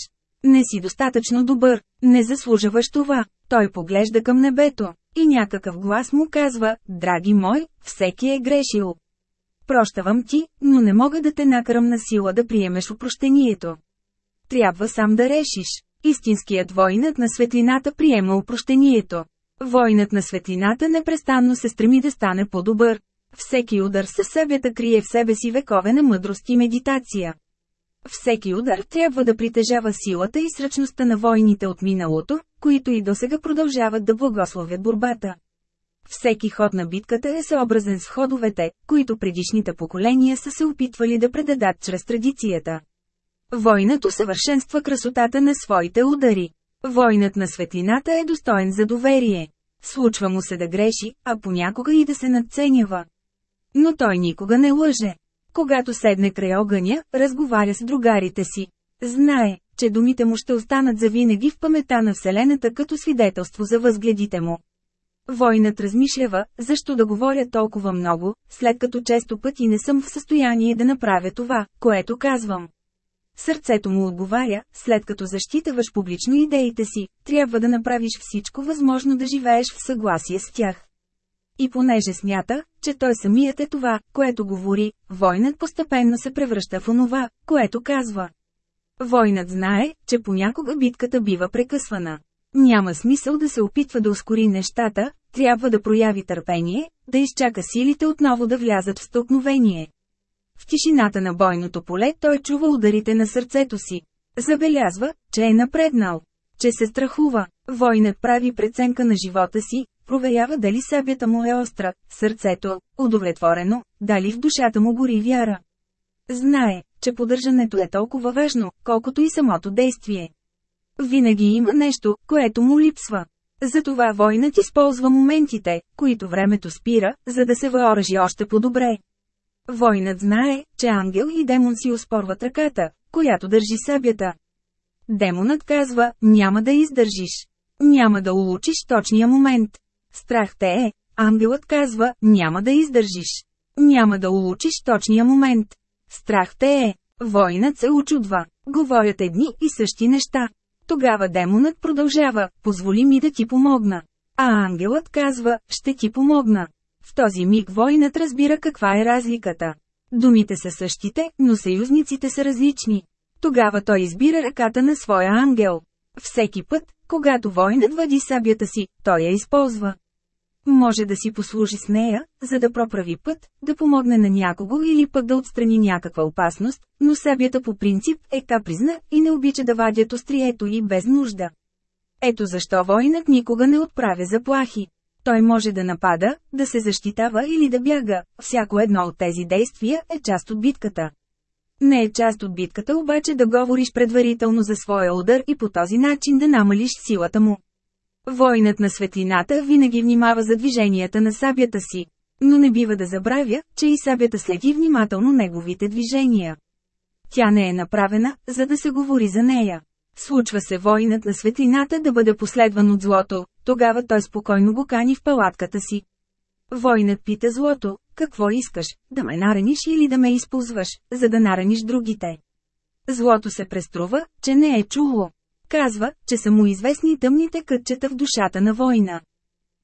[SPEAKER 1] Не си достатъчно добър, не заслужаваш това. Той поглежда към небето, и някакъв глас му казва, драги мой, всеки е грешил. Прощавам ти, но не мога да те накарам на сила да приемеш опрощението. Трябва сам да решиш. Истинският войнат на светлината приема опрощението. Войнат на светлината непрестанно се стреми да стане по-добър. Всеки удар със събята крие в себе си векове на мъдрост и медитация. Всеки удар трябва да притежава силата и сръчността на войните от миналото, които и досега продължават да благословят борбата. Всеки ход на битката е съобразен с ходовете, които предишните поколения са се опитвали да предадат чрез традицията. Войнат усъвършенства красотата на своите удари. Войнат на светлината е достоен за доверие. Случва му се да греши, а понякога и да се надценява. Но той никога не лъже. Когато седне край огъня, разговаря с другарите си. Знае, че думите му ще останат завинаги в памета на Вселената като свидетелство за възгледите му. Войнат размишлява, защо да говоря толкова много, след като често пъти не съм в състояние да направя това, което казвам. Сърцето му отговаря, след като защитаваш публично идеите си, трябва да направиш всичко възможно да живееш в съгласие с тях. И понеже смята, че той самият е това, което говори, войнат постепенно се превръща в онова, което казва. Войнат знае, че понякога битката бива прекъсвана. Няма смисъл да се опитва да ускори нещата, трябва да прояви търпение, да изчака силите отново да влязат в стълкновение. В тишината на бойното поле той чува ударите на сърцето си. Забелязва, че е напреднал. Че се страхува. Войнат прави преценка на живота си, проверява дали сабята му е остра, сърцето, удовлетворено, дали в душата му гори вяра. Знае, че поддържането е толкова важно, колкото и самото действие. Винаги има нещо, което му липсва. Затова войнат използва моментите, които времето спира, за да се въоръжи още по-добре. Войнат знае, че ангел и демон си успорват ръката, която държи събята. Демонът казва, няма да издържиш. Няма да улучиш точния момент. Страх те е. Ангелът казва, няма да издържиш. Няма да улучиш точния момент. Страх те е. Войнат се очудва. Говорят едни и същи неща. Тогава демонът продължава, позволи ми да ти помогна. А ангелът казва, ще ти помогна. В този миг войнат разбира каква е разликата. Думите са същите, но съюзниците са различни. Тогава той избира ръката на своя ангел. Всеки път, когато войнат въди сабята си, той я използва. Може да си послужи с нея, за да проправи път, да помогне на някого или пък да отстрани някаква опасност, но сабята по принцип е капризна и не обича да вадят острието и без нужда. Ето защо войнат никога не отправя заплахи. Той може да напада, да се защитава или да бяга, всяко едно от тези действия е част от битката. Не е част от битката обаче да говориш предварително за своя удар и по този начин да намалиш силата му. Войнат на светлината винаги внимава за движенията на сабята си. Но не бива да забравя, че и сабята следи внимателно неговите движения. Тя не е направена, за да се говори за нея. Случва се войнат на светлината да бъде последван от злото, тогава той спокойно го кани в палатката си. Войнат пита злото, какво искаш, да ме нараниш или да ме използваш, за да нараниш другите. Злото се преструва, че не е чуло. Казва, че са му известни тъмните кътчета в душата на война.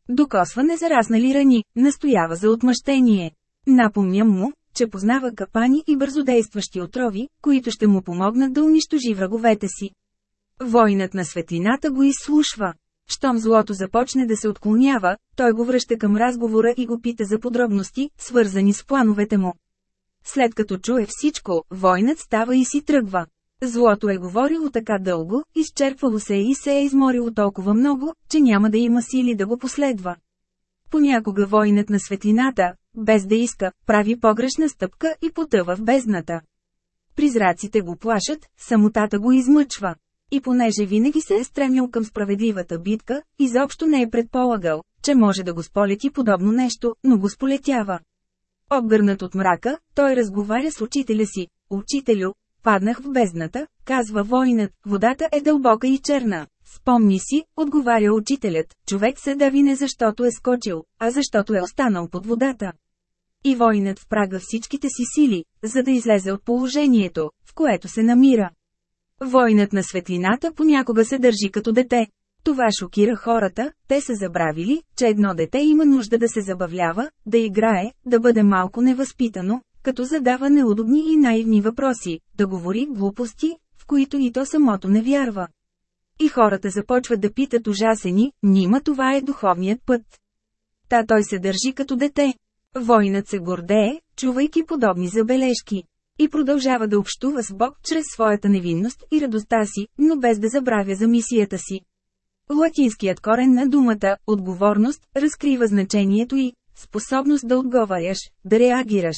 [SPEAKER 1] Докосване за разнали рани, настоява за отмъщение. Напомням му, че познава капани и бързодействащи отрови, които ще му помогнат да унищожи враговете си. Войнат на светлината го изслушва. Щом злото започне да се отклонява, той го връща към разговора и го пита за подробности, свързани с плановете му. След като чуе всичко, войнат става и си тръгва. Злото е говорило така дълго, изчерпвало се и се е изморило толкова много, че няма да има сили да го последва. Понякога войнат на светлината, без да иска, прави погрешна стъпка и потъва в бездната. Призраците го плашат, самотата го измъчва. И понеже винаги се е стремил към справедливата битка, изобщо не е предполагал, че може да го сполети подобно нещо, но го сполетява. Обгърнат от мрака, той разговаря с учителя си. Учителю, паднах в бездната, казва войнат, водата е дълбока и черна. Спомни си, отговаря учителят, човек се дави не защото е скочил, а защото е останал под водата. И воинът впрага всичките си сили, за да излезе от положението, в което се намира. Войнат на светлината понякога се държи като дете. Това шокира хората, те са забравили, че едно дете има нужда да се забавлява, да играе, да бъде малко невъзпитано, като задава неудобни и наивни въпроси, да говори глупости, в които и то самото не вярва. И хората започват да питат ужасени, нима това е духовният път. Та той се държи като дете. Войнат се гордее, чувайки подобни забележки. И продължава да общува с Бог чрез своята невинност и радостта си, но без да забравя за мисията си. Латинският корен на думата «отговорност» разкрива значението и «способност да отговаряш, да реагираш».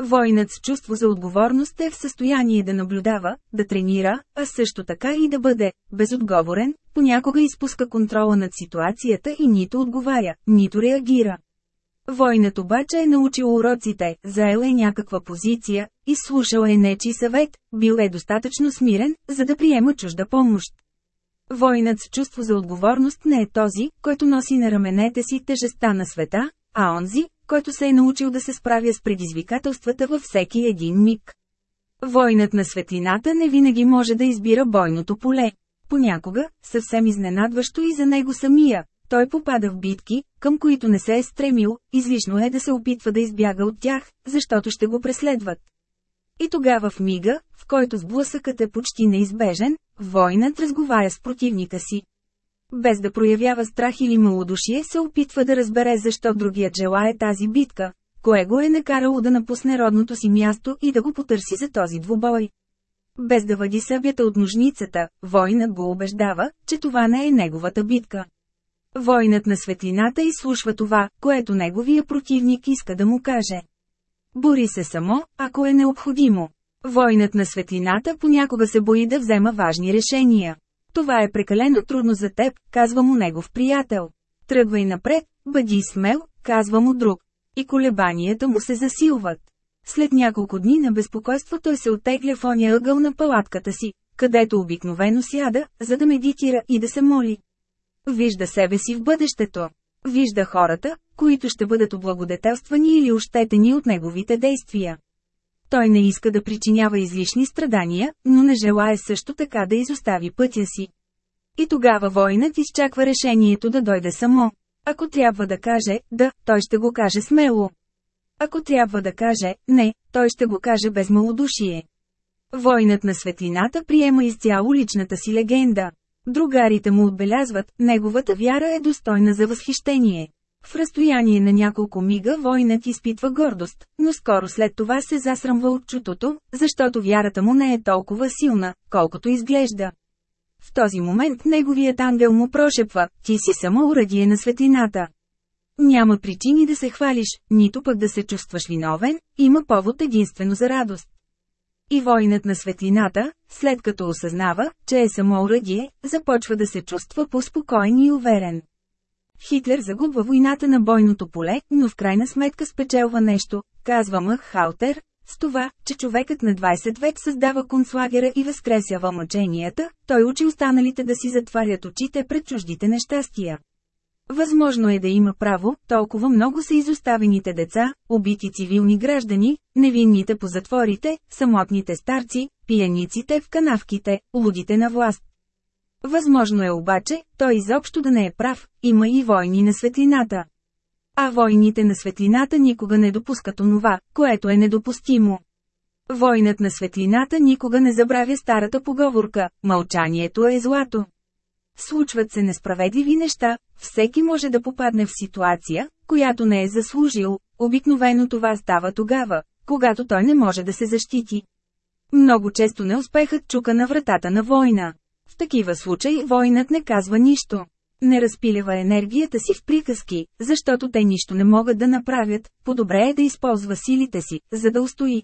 [SPEAKER 1] Войнат с чувство за отговорност е в състояние да наблюдава, да тренира, а също така и да бъде безотговорен, понякога изпуска контрола над ситуацията и нито отговаря, нито реагира. Войнат обаче е научил уроците, заел е някаква позиция, изслушал е нечи съвет, бил е достатъчно смирен, за да приема чужда помощ. Войнат с чувство за отговорност не е този, който носи на раменете си тежеста на света, а онзи, който се е научил да се справя с предизвикателствата във всеки един миг. Войнат на светлината не винаги може да избира бойното поле. Понякога, съвсем изненадващо и за него самия, той попада в битки, към които не се е стремил, излишно е да се опитва да избяга от тях, защото ще го преследват. И тогава в мига, в който сблъсъкът е почти неизбежен, войнат разговаря с противника си. Без да проявява страх или малодушие се опитва да разбере защо другият желая тази битка, кое го е накарало да напусне родното си място и да го потърси за този двубой. Без да въди събята от ножницата, войнат го убеждава, че това не е неговата битка. Войнат на светлината изслушва това, което неговия противник иска да му каже. Бори се само, ако е необходимо. Войнат на светлината понякога се бои да взема важни решения. Това е прекалено трудно за теб, казва му негов приятел. Тръгвай напред, бъди смел, казва му друг. И колебанията му се засилват. След няколко дни на безпокойство той се оттегля в оня ъгъл на палатката си, където обикновено сяда, за да медитира и да се моли. Вижда себе си в бъдещето. Вижда хората, които ще бъдат облагодетелствани или ощетени от неговите действия. Той не иска да причинява излишни страдания, но не желая също така да изостави пътя си. И тогава войнат изчаква решението да дойде само. Ако трябва да каже «да», той ще го каже смело. Ако трябва да каже «не», той ще го каже без малодушие. Войнат на светлината приема изцяло личната си легенда. Другарите му отбелязват, неговата вяра е достойна за възхищение. В разстояние на няколко мига войнат изпитва гордост, но скоро след това се засрамва от чутото, защото вярата му не е толкова силна, колкото изглежда. В този момент неговият ангел му прошепва, ти си само урадие на светлината. Няма причини да се хвалиш, нито пък да се чувстваш виновен, има повод единствено за радост. И войнат на светлината, след като осъзнава, че е само урадие, започва да се чувства по-спокоен и уверен. Хитлер загубва войната на бойното поле, но в крайна сметка спечелва нещо, казва Мъх Хаутер, с това, че човекът на 20 век създава концлагера и възкресява мъченията, той учи останалите да си затварят очите пред чуждите нещастия. Възможно е да има право, толкова много са изоставените деца, убити цивилни граждани, невинните по затворите, самотните старци, пияниците в канавките, лудите на власт. Възможно е обаче, той изобщо да не е прав, има и войни на светлината. А войните на светлината никога не допускат онова, което е недопустимо. Войнат на светлината никога не забравя старата поговорка – мълчанието е злато. Случват се несправедливи неща, всеки може да попадне в ситуация, която не е заслужил, обикновено това става тогава, когато той не може да се защити. Много често неуспехът чука на вратата на война. В такива случаи войнат не казва нищо. Не разпилява енергията си в приказки, защото те нищо не могат да направят, по-добре е да използва силите си, за да устои.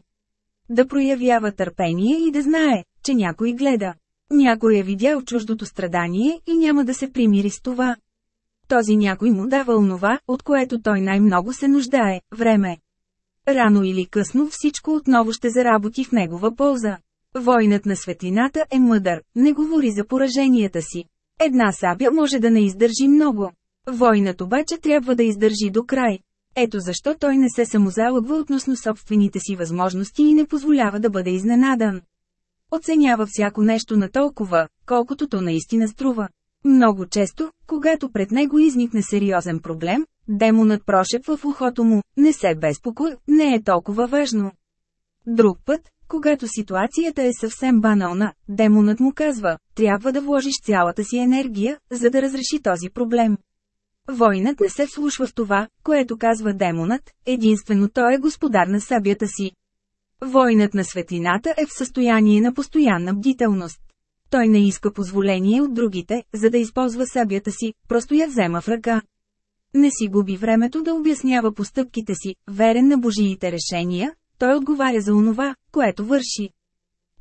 [SPEAKER 1] Да проявява търпение и да знае, че някой гледа. Някой е видял чуждото страдание и няма да се примири с това. Този някой му дава онова, от което той най-много се нуждае – време. Рано или късно всичко отново ще заработи в негова полза. Войнат на светлината е мъдър, не говори за пораженията си. Една сабя може да не издържи много. Войнат обаче трябва да издържи до край. Ето защо той не се самозалъгва относно собствените си възможности и не позволява да бъде изненадан. Оценява всяко нещо на толкова, колкото то наистина струва. Много често, когато пред него изникне сериозен проблем, демонът прошепва в ухото му, не се безпокой, не е толкова важно. Друг път, когато ситуацията е съвсем банална, демонът му казва, трябва да вложиш цялата си енергия, за да разреши този проблем. Войнат не се вслушва в това, което казва демонът, единствено той е господар на събята си. Войнат на светлината е в състояние на постоянна бдителност. Той не иска позволение от другите, за да използва събята си, просто я взема в ръка. Не си губи времето да обяснява постъпките си, верен на божиите решения, той отговаря за онова, което върши.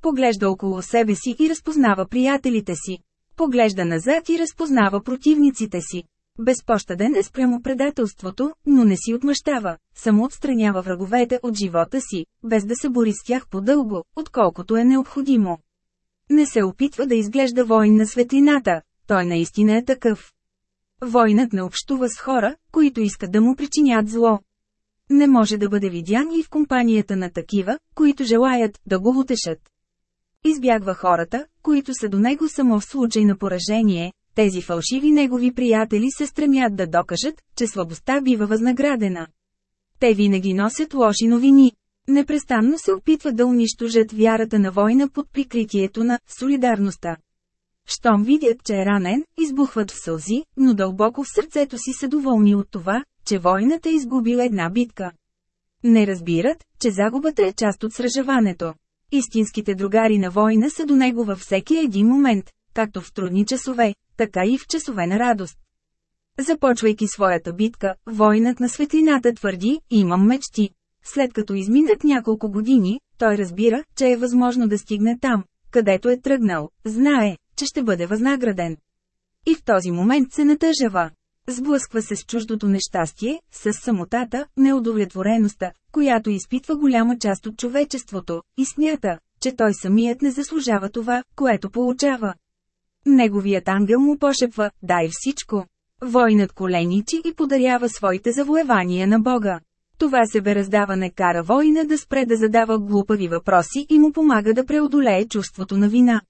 [SPEAKER 1] Поглежда около себе си и разпознава приятелите си. Поглежда назад и разпознава противниците си. Безпощаден е спрямо предателството, но не си отмъщава, само отстранява враговете от живота си, без да се бори с тях по-дълго, отколкото е необходимо. Не се опитва да изглежда войн на светлината, той наистина е такъв. Войнат не общува с хора, които искат да му причинят зло. Не може да бъде видян и в компанията на такива, които желаят да го утешат. Избягва хората, които са до него само в случай на поражение, тези фалшиви негови приятели се стремят да докажат, че слабостта бива възнаградена. Те винаги носят лоши новини. Непрестанно се опитват да унищожат вярата на война под прикритието на солидарността. Щом видят, че е ранен, избухват в сълзи, но дълбоко в сърцето си са доволни от това, че войната изгубила една битка. Не разбират, че загубата е част от сражаването. Истинските другари на война са до него във всеки един момент, както в трудни часове, така и в часове на радост. Започвайки своята битка, войнат на светлината твърди, имам мечти. След като изминат няколко години, той разбира, че е възможно да стигне там, където е тръгнал, знае, че ще бъде възнаграден. И в този момент се натъжава. Сблъсква се с чуждото нещастие, с самотата, неудовлетвореността, която изпитва голяма част от човечеството, и смята, че той самият не заслужава това, което получава. Неговият ангел му пошепва, дай всичко. Войнат коленичи и подарява своите завоевания на Бога. Това себераздаване кара война да спре да задава глупави въпроси и му помага да преодолее чувството на вина.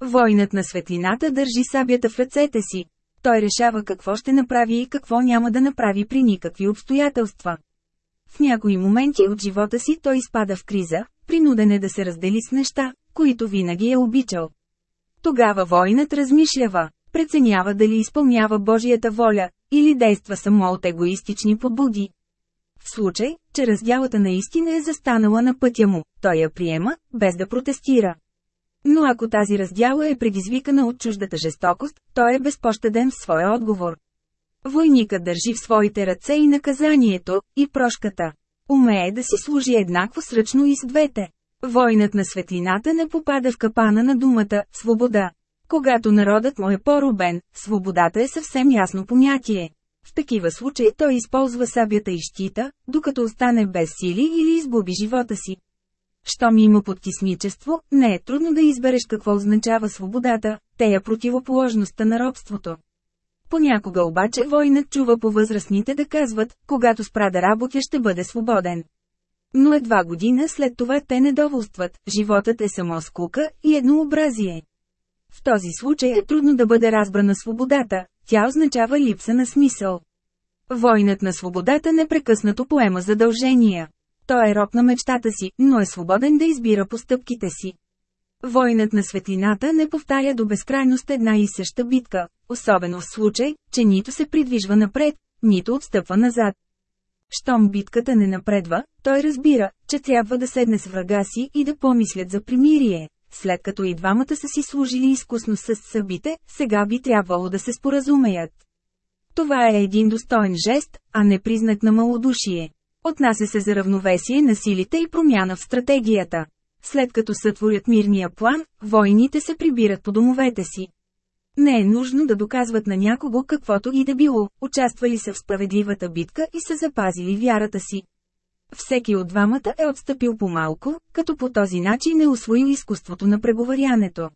[SPEAKER 1] Войнат на светлината държи сабята в ръцете си. Той решава какво ще направи и какво няма да направи при никакви обстоятелства. В някои моменти от живота си той изпада в криза, принуден е да се раздели с неща, които винаги е обичал. Тогава войнат размишлява, преценява дали изпълнява Божията воля, или действа само от егоистични подбуди. В случай, че раздялата наистина е застанала на пътя му, той я приема, без да протестира. Но ако тази раздяла е предизвикана от чуждата жестокост, той е безпощаден в своя отговор. Войникът държи в своите ръце и наказанието, и прошката. Умее да си служи еднакво сръчно и с двете. Войнат на светлината не попада в капана на думата «свобода». Когато народът му е по-рубен, свободата е съвсем ясно понятие. В такива случаи той използва сабята и щита, докато остане без сили или изгуби живота си. Щом има подтисничество, не е трудно да избереш какво означава свободата, те е противоположността на робството. Понякога обаче войнат чува по възрастните да казват, когато спра да работя ще бъде свободен. Но едва година след това те недоволстват, животът е само скука и еднообразие. В този случай е трудно да бъде разбрана свободата, тя означава липса на смисъл. Войнат на свободата непрекъснато поема задължения. Той е роб на мечтата си, но е свободен да избира постъпките си. Войнат на светлината не повтаря до безкрайност една и съща битка, особено в случай, че нито се придвижва напред, нито отстъпва назад. Щом битката не напредва, той разбира, че трябва да седне с врага си и да помислят за примирие. След като и двамата са си служили изкусно с събите, сега би трябвало да се споразумеят. Това е един достоен жест, а не признак на малодушие. Отнася се за равновесие на силите и промяна в стратегията. След като сътворят мирния план, войните се прибират по домовете си. Не е нужно да доказват на някого каквото и да било, участвали са в справедливата битка и са запазили вярата си. Всеки от двамата е отстъпил по-малко, като по този начин е освоил изкуството на преговарянето.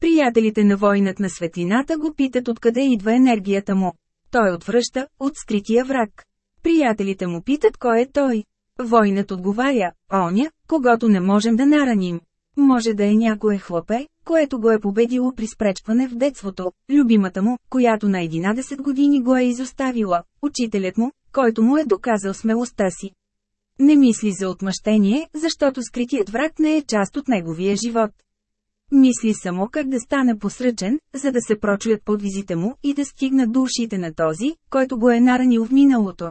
[SPEAKER 1] Приятелите на войнат на светлината го питат откъде идва енергията му. Той отвръща, от скрития враг. Приятелите му питат кой е той. Войнат отговаря, оня, когато не можем да нараним. Може да е някое хлапе, което го е победило при спречване в детството, любимата му, която на 11 години го е изоставила, учителят му, който му е доказал смелостта си. Не мисли за отмъщение, защото скритият враг не е част от неговия живот. Мисли само как да стане посръчен, за да се прочуят подвизите му и да стигнат до ушите на този, който го е наранил в миналото.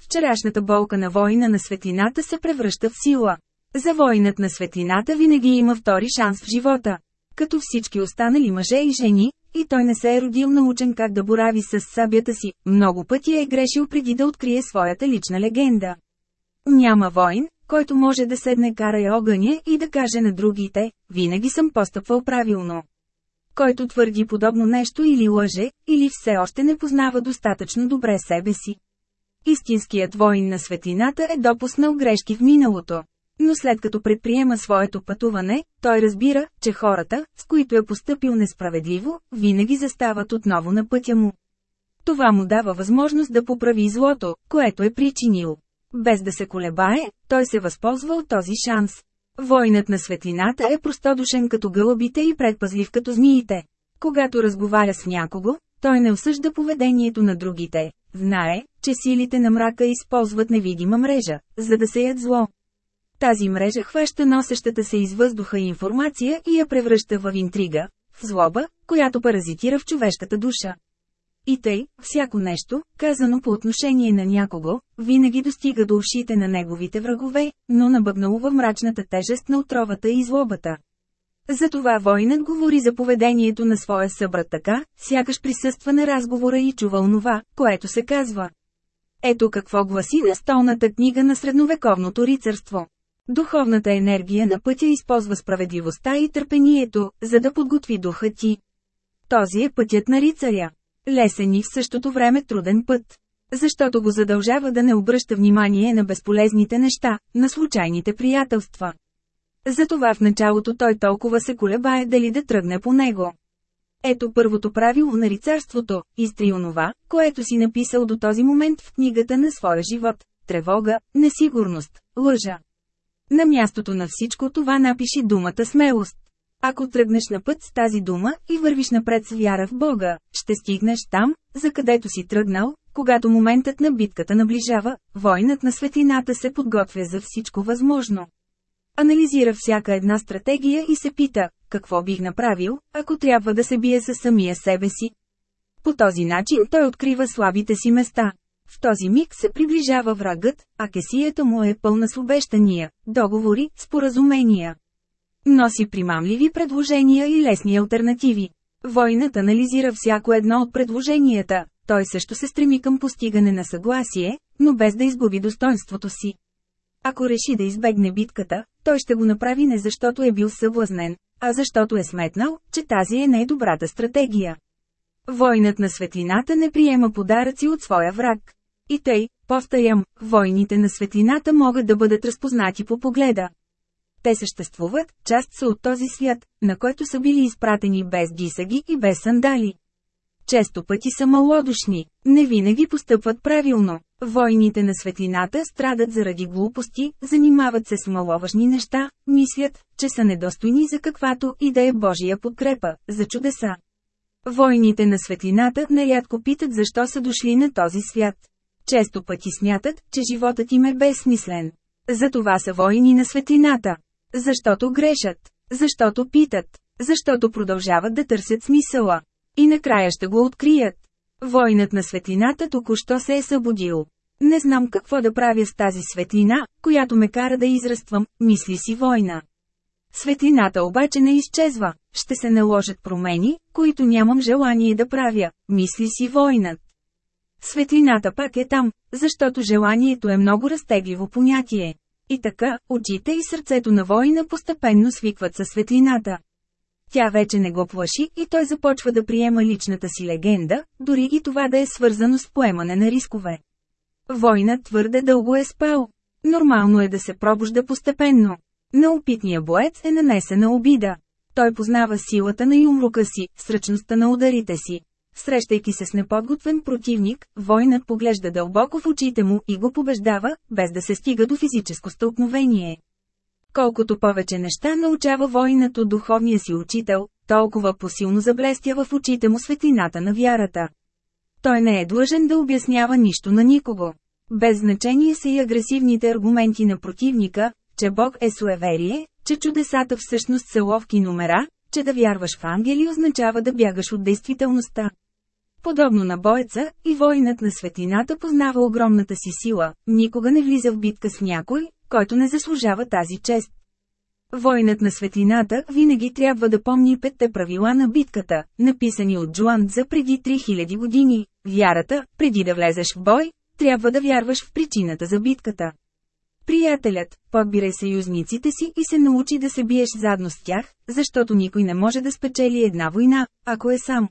[SPEAKER 1] Вчерашната болка на война на светлината се превръща в сила. За войнат на светлината винаги има втори шанс в живота. Като всички останали мъже и жени, и той не се е родил научен как да борави с сабята си, много пъти е грешил преди да открие своята лична легенда. Няма войн, който може да седне карай огъня и да каже на другите, винаги съм постъпвал правилно. Който твърди подобно нещо или лъже, или все още не познава достатъчно добре себе си. Истинският воин на светлината е допуснал грешки в миналото. Но след като предприема своето пътуване, той разбира, че хората, с които е поступил несправедливо, винаги застават отново на пътя му. Това му дава възможност да поправи злото, което е причинил. Без да се колебае, той се възползва от този шанс. Войнат на светлината е простодушен като гълъбите и предпазлив като змиите. Когато разговаря с някого, той не осъжда поведението на другите. Знае, че силите на мрака използват невидима мрежа, за да сеят зло. Тази мрежа хваща носещата се из въздуха информация и я превръща в интрига, в злоба, която паразитира в човешката душа. И тъй, всяко нещо, казано по отношение на някого, винаги достига до ушите на неговите врагове, но набъбнало във мрачната тежест на отровата и злобата. Затова войнат говори за поведението на своя събрат така, сякаш присъства на разговора и чува онова, което се казва. Ето какво гласи на столната книга на средновековното рицарство. Духовната енергия на пътя използва справедливостта и търпението, за да подготви духа ти. Този е пътят на рицаря. Лесен и в същото време труден път. Защото го задължава да не обръща внимание на безполезните неща, на случайните приятелства. Затова в началото той толкова се колебае дали да тръгне по него. Ето първото правило на рицарството – изтри онова, което си написал до този момент в книгата на своя живот – тревога, несигурност, лъжа. На мястото на всичко това напиши думата смелост. Ако тръгнеш на път с тази дума и вървиш напред с вяра в Бога, ще стигнеш там, за където си тръгнал, когато моментът на битката наближава, войнат на светлината се подготвя за всичко възможно. Анализира всяка една стратегия и се пита, какво бих направил, ако трябва да се бие със самия себе си. По този начин той открива слабите си места. В този миг се приближава врагът, а кесията му е пълна с обещания, договори, споразумения. Носи примамливи предложения и лесни альтернативи. Войнат анализира всяко едно от предложенията, той също се стреми към постигане на съгласие, но без да изгуби достоинството си. Ако реши да избегне битката, той ще го направи не защото е бил съблазнен, а защото е сметнал, че тази е най-добрата стратегия. Войнат на светлината не приема подаръци от своя враг. И тъй, повторям, войните на светлината могат да бъдат разпознати по погледа. Те съществуват, част са от този свят, на който са били изпратени без дисаги и без сандали. Често пъти са малодушни, не винаги постъпват правилно. Войните на светлината страдат заради глупости, занимават се с маловажни неща, мислят, че са недостойни за каквато и да е Божия подкрепа, за чудеса. Войните на светлината нерядко питат защо са дошли на този свят. Често пъти смятат, че животът им е безсмислен. Затова са войни на светлината. Защото грешат. Защото питат. Защото продължават да търсят смисъла. И накрая ще го открият. Войнат на светлината току-що се е събудил. Не знам какво да правя с тази светлина, която ме кара да израствам, мисли си война. Светлината обаче не изчезва, ще се наложат промени, които нямам желание да правя, мисли си войнат. Светлината пак е там, защото желанието е много разтегливо понятие. И така, очите и сърцето на воина постепенно свикват със светлината. Тя вече не го плаши и той започва да приема личната си легенда, дори и това да е свързано с поемане на рискове. Война твърде дълго е спал. Нормално е да се пробужда постепенно. На опитния боец е нанесена обида. Той познава силата на юмрука си, сръчността на ударите си. Срещайки се с неподготвен противник, войнат поглежда дълбоко в очите му и го побеждава, без да се стига до физическо стълкновение. Колкото повече неща научава войнат от духовния си учител, толкова посилно заблестя в очите му светлината на вярата. Той не е длъжен да обяснява нищо на никого. Без значение са и агресивните аргументи на противника, че Бог е суеверие, че чудесата всъщност са ловки номера, че да вярваш в ангели означава да бягаш от действителността. Подобно на боеца, и воинът на светлината познава огромната си сила, никога не влиза в битка с някой, който не заслужава тази чест. Войнат на светлината винаги трябва да помни петте правила на битката, написани от Джуан за преди 3000 години. Вярата, преди да влезеш в бой, трябва да вярваш в причината за битката. Приятелят, подбирай съюзниците си и се научи да се биеш задно с тях, защото никой не може да спечели една война, ако е сам.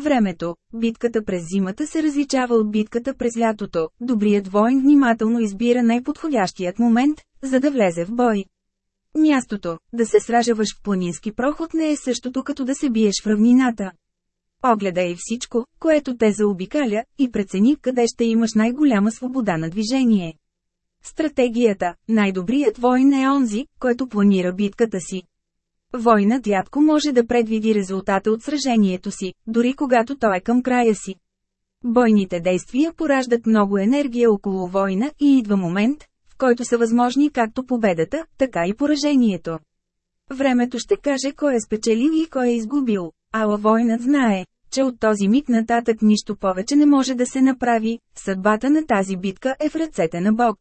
[SPEAKER 1] Времето, битката през зимата се различава от битката през лятото. Добрият воин внимателно избира най-подходящият момент, за да влезе в бой. Мястото, да се сражаваш в планински проход не е същото като да се биеш в равнината. Огледай всичко, което те заобикаля, и прецени къде ще имаш най-голяма свобода на движение. Стратегията – най-добрият войн е онзи, който планира битката си. Войнат рядко може да предвиди резултата от сражението си, дори когато той е към края си. Бойните действия пораждат много енергия около война и идва момент, в който са възможни както победата, така и поражението. Времето ще каже кой е спечелил и кой е изгубил, ала войнат знае, че от този миг нататък нищо повече не може да се направи, съдбата на тази битка е в ръцете на Бог.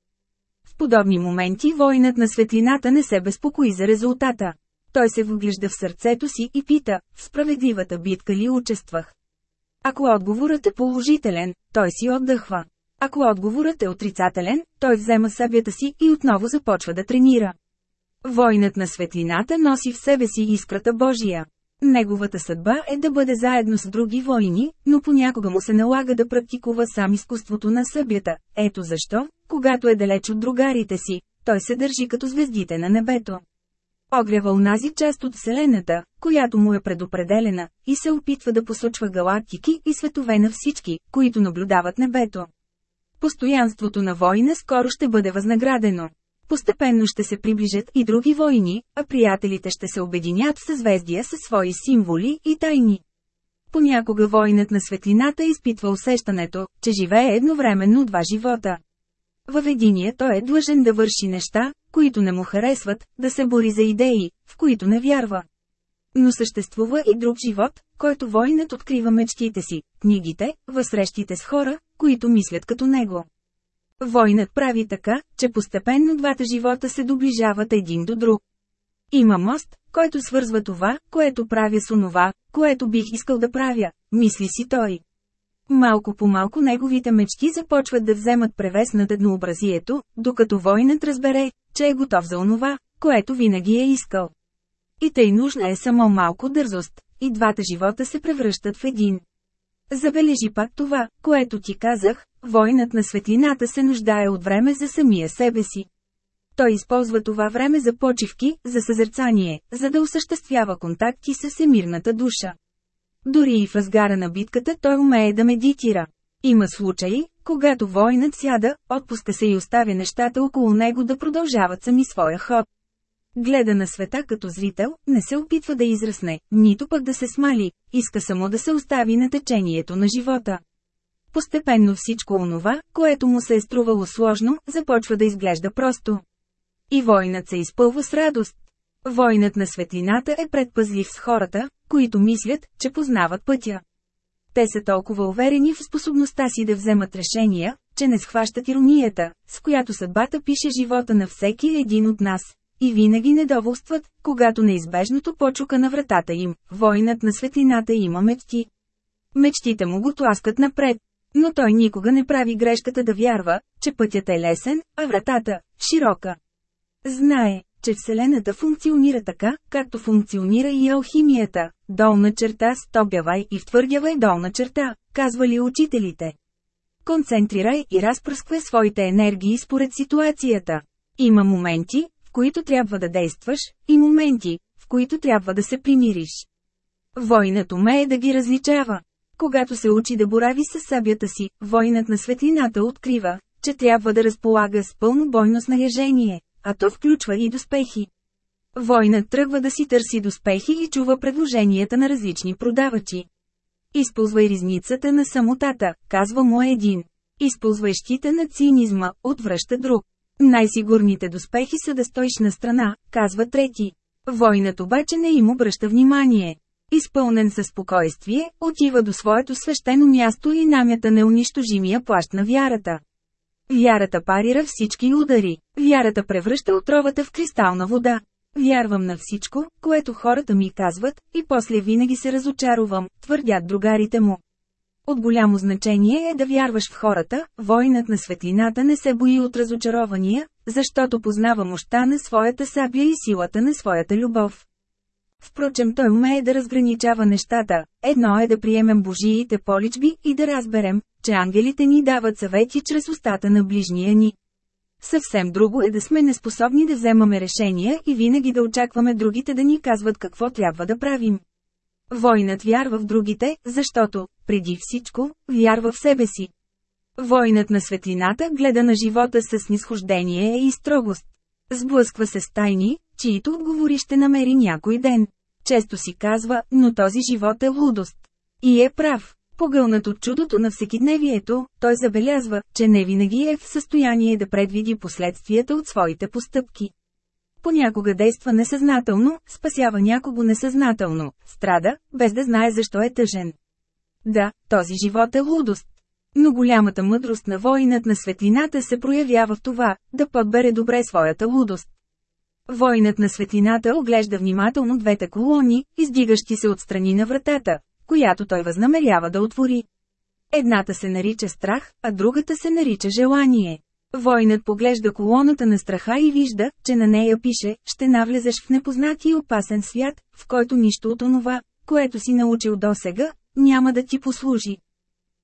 [SPEAKER 1] В подобни моменти войнат на светлината не се безпокои за резултата. Той се вглежда в сърцето си и пита, в справедливата битка ли участвах. Ако отговорът е положителен, той си отдъхва. Ако отговорът е отрицателен, той взема събята си и отново започва да тренира. Войнат на светлината носи в себе си искрата Божия. Неговата съдба е да бъде заедно с други войни, но понякога му се налага да практикува сам изкуството на събята. Ето защо, когато е далеч от другарите си, той се държи като звездите на небето. Огрява унази част от Вселената, която му е предопределена, и се опитва да посочва галактики и светове на всички, които наблюдават небето. Постоянството на война скоро ще бъде възнаградено. Постепенно ще се приближат и други войни, а приятелите ще се обединят в съзвездия със свои символи и тайни. Понякога войнат на светлината изпитва усещането, че живее едновременно два живота. Във единия той е длъжен да върши неща, които не му харесват, да се бори за идеи, в които не вярва. Но съществува и друг живот, който войнат открива мечтите си, книгите, възсрещите с хора, които мислят като него. Войнат прави така, че постепенно двата живота се доближават един до друг. Има мост, който свързва това, което правя с онова, което бих искал да правя, мисли си той. Малко по малко неговите мечти започват да вземат превес над еднообразието, докато войнат разбере, че е готов за онова, което винаги е искал. И тъй нужна е само малко дързост, и двата живота се превръщат в един. Забележи пак това, което ти казах, войнат на светлината се нуждае от време за самия себе си. Той използва това време за почивки, за съзерцание, за да осъществява контакти с всемирната душа. Дори и в разгара на битката той умее да медитира. Има случаи, когато войнат сяда, отпуска се и оставя нещата около него да продължават сами своя ход. Гледа на света като зрител, не се опитва да израсне, нито пък да се смали, иска само да се остави на течението на живота. Постепенно всичко онова, което му се е струвало сложно, започва да изглежда просто. И войнат се изпълва с радост. Войнат на светлината е предпазлив с хората, които мислят, че познават пътя. Те са толкова уверени в способността си да вземат решения, че не схващат иронията, с която съдбата пише живота на всеки един от нас. И винаги недоволстват, когато неизбежното почука на вратата им, войнат на светлината има мечти. Мечтите му го тласкат напред. Но той никога не прави грешката да вярва, че пътят е лесен, а вратата – широка. Знае, че Вселената функционира така, както функционира и алхимията. Долна черта стогявай и втвърдявай долна черта, казвали учителите. Концентрирай и разпръсквай своите енергии според ситуацията. Има моменти, в които трябва да действаш, и моменти, в които трябва да се примириш. Войнат умее да ги различава. Когато се учи да борави с сабята си, войнат на светлината открива, че трябва да разполага с пълно бойно снаряжение, а то включва и доспехи. Войнат тръгва да си търси доспехи и чува предложенията на различни продавачи. Използвай ризницата на самотата, казва му един. Използвай щита на цинизма, отвръща друг. Най-сигурните доспехи са да стоиш на страна, казва трети. Войнат обаче не им обръща внимание. Изпълнен със спокойствие, отива до своето свещено място и намята неунищожимия плащ на вярата. Вярата парира всички удари. Вярата превръща отровата в кристална вода. Вярвам на всичко, което хората ми казват, и после винаги се разочаровам, твърдят другарите му. От голямо значение е да вярваш в хората, войнат на светлината не се бои от разочарования, защото познава мощта на своята сабя и силата на своята любов. Впрочем той умее да разграничава нещата, едно е да приемем божиите поличби и да разберем, че ангелите ни дават съвети чрез устата на ближния ни. Съвсем друго е да сме неспособни да вземаме решения и винаги да очакваме другите да ни казват какво трябва да правим. Войнат вярва в другите, защото, преди всичко, вярва в себе си. Войнат на светлината гледа на живота с снисхождение и строгост. Сблъсква се с тайни, чието отговори ще намери някой ден. Често си казва, но този живот е лудост. И е прав. Погълнат от чудото на всекидневието, той забелязва, че не винаги е в състояние да предвиди последствията от своите постъпки. Понякога действа несъзнателно, спасява някого несъзнателно, страда, без да знае защо е тъжен. Да, този живот е лудост. Но голямата мъдрост на воинът на светлината се проявява в това, да подбере добре своята лудост. Войнат на светлината оглежда внимателно двете колони, издигащи се от страни на вратата, която той възнамерява да отвори. Едната се нарича страх, а другата се нарича желание. Войнат поглежда колоната на страха и вижда, че на нея пише, ще навлезеш в непознати и опасен свят, в който нищо от онова, което си научил досега, няма да ти послужи.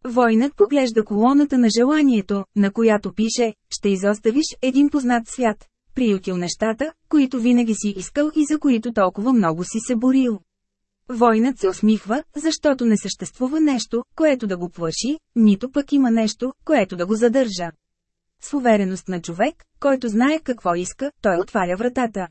[SPEAKER 1] Войнат поглежда колоната на желанието, на която пише, ще изоставиш един познат свят, приютил нещата, които винаги си искал и за които толкова много си се борил. Войнат се усмихва, защото не съществува нещо, което да го плаши, нито пък има нещо, което да го задържа. С увереност на човек, който знае какво иска, той отваря вратата.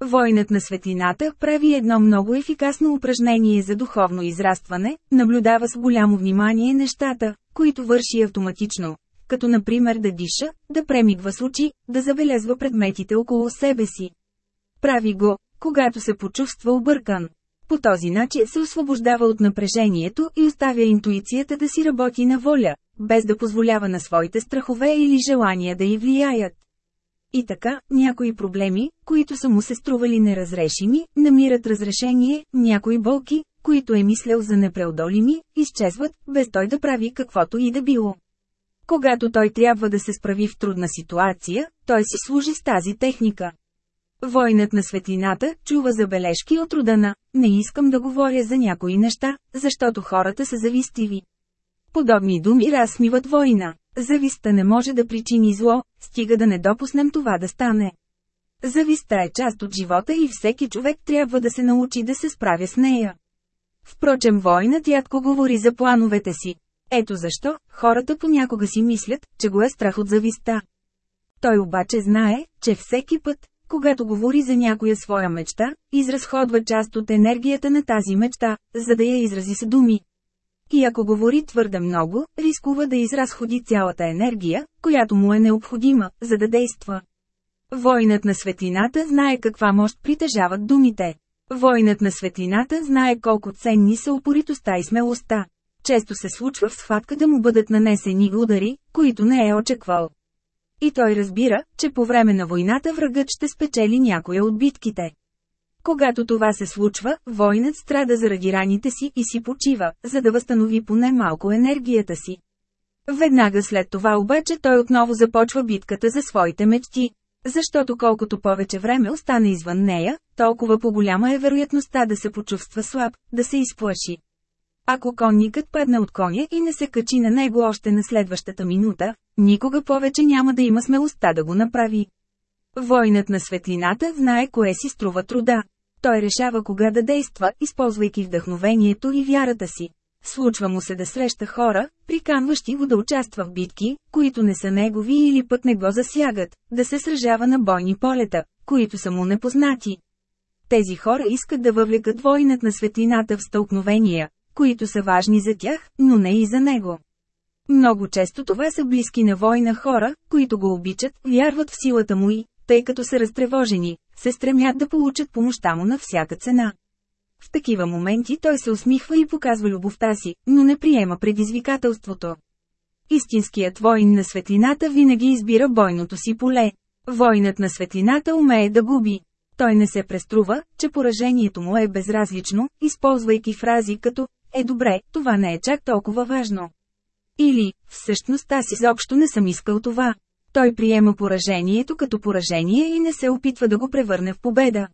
[SPEAKER 1] Войнат на светлината прави едно много ефикасно упражнение за духовно израстване, наблюдава с голямо внимание нещата, които върши автоматично, като например да диша, да премигва с очи, да забелязва предметите около себе си. Прави го, когато се почувства объркан. По този начин се освобождава от напрежението и оставя интуицията да си работи на воля, без да позволява на своите страхове или желания да й влияят. И така, някои проблеми, които са му се стрували неразрешими, намират разрешение, някои болки, които е мислял за непреодолими, изчезват, без той да прави каквото и да било. Когато той трябва да се справи в трудна ситуация, той си служи с тази техника. Войнат на светлината чува забележки от рода «Не искам да говоря за някои неща, защото хората са завистиви». Подобни думи разсмиват война. Зависта не може да причини зло, стига да не допуснем това да стане. Зависта е част от живота и всеки човек трябва да се научи да се справя с нея. Впрочем войнат ядко говори за плановете си. Ето защо, хората понякога си мислят, че го е страх от зависта. Той обаче знае, че всеки път, когато говори за някоя своя мечта, изразходва част от енергията на тази мечта, за да я изрази с думи. И ако говори твърде много, рискува да изразходи цялата енергия, която му е необходима, за да действа. Войнат на светлината знае каква мощ притежават думите. Войнат на светлината знае колко ценни са упоритостта и смелостта. Често се случва в схватка да му бъдат нанесени удари, които не е очаквал. И той разбира, че по време на войната врагът ще спечели някоя от битките. Когато това се случва, войнат страда заради раните си и си почива, за да възстанови поне малко енергията си. Веднага след това обаче той отново започва битката за своите мечти. Защото колкото повече време остане извън нея, толкова по-голяма е вероятността да се почувства слаб, да се изплаши. Ако конникът падне от коня и не се качи на него още на следващата минута, никога повече няма да има смелостта да го направи. Войнат на светлината знае кое си струва труда. Той решава кога да действа, използвайки вдъхновението и вярата си. Случва му се да среща хора, приканващи го да участва в битки, които не са негови или пък не го засягат, да се сражава на бойни полета, които са му непознати. Тези хора искат да въвлекат войнат на светлината в стълкновения, които са важни за тях, но не и за него. Много често това са близки на война хора, които го обичат, вярват в силата му и, тъй като са разтревожени, се стремят да получат помощта му на всяка цена. В такива моменти той се усмихва и показва любовта си, но не приема предизвикателството. Истинският войн на светлината винаги избира бойното си поле. Войнат на светлината умее да губи. Той не се преструва, че поражението му е безразлично, използвайки фрази като «Е добре, това не е чак толкова важно». Или, всъщност аз изобщо не съм искал това. Той приема поражението като поражение и не се опитва да го превърне в победа.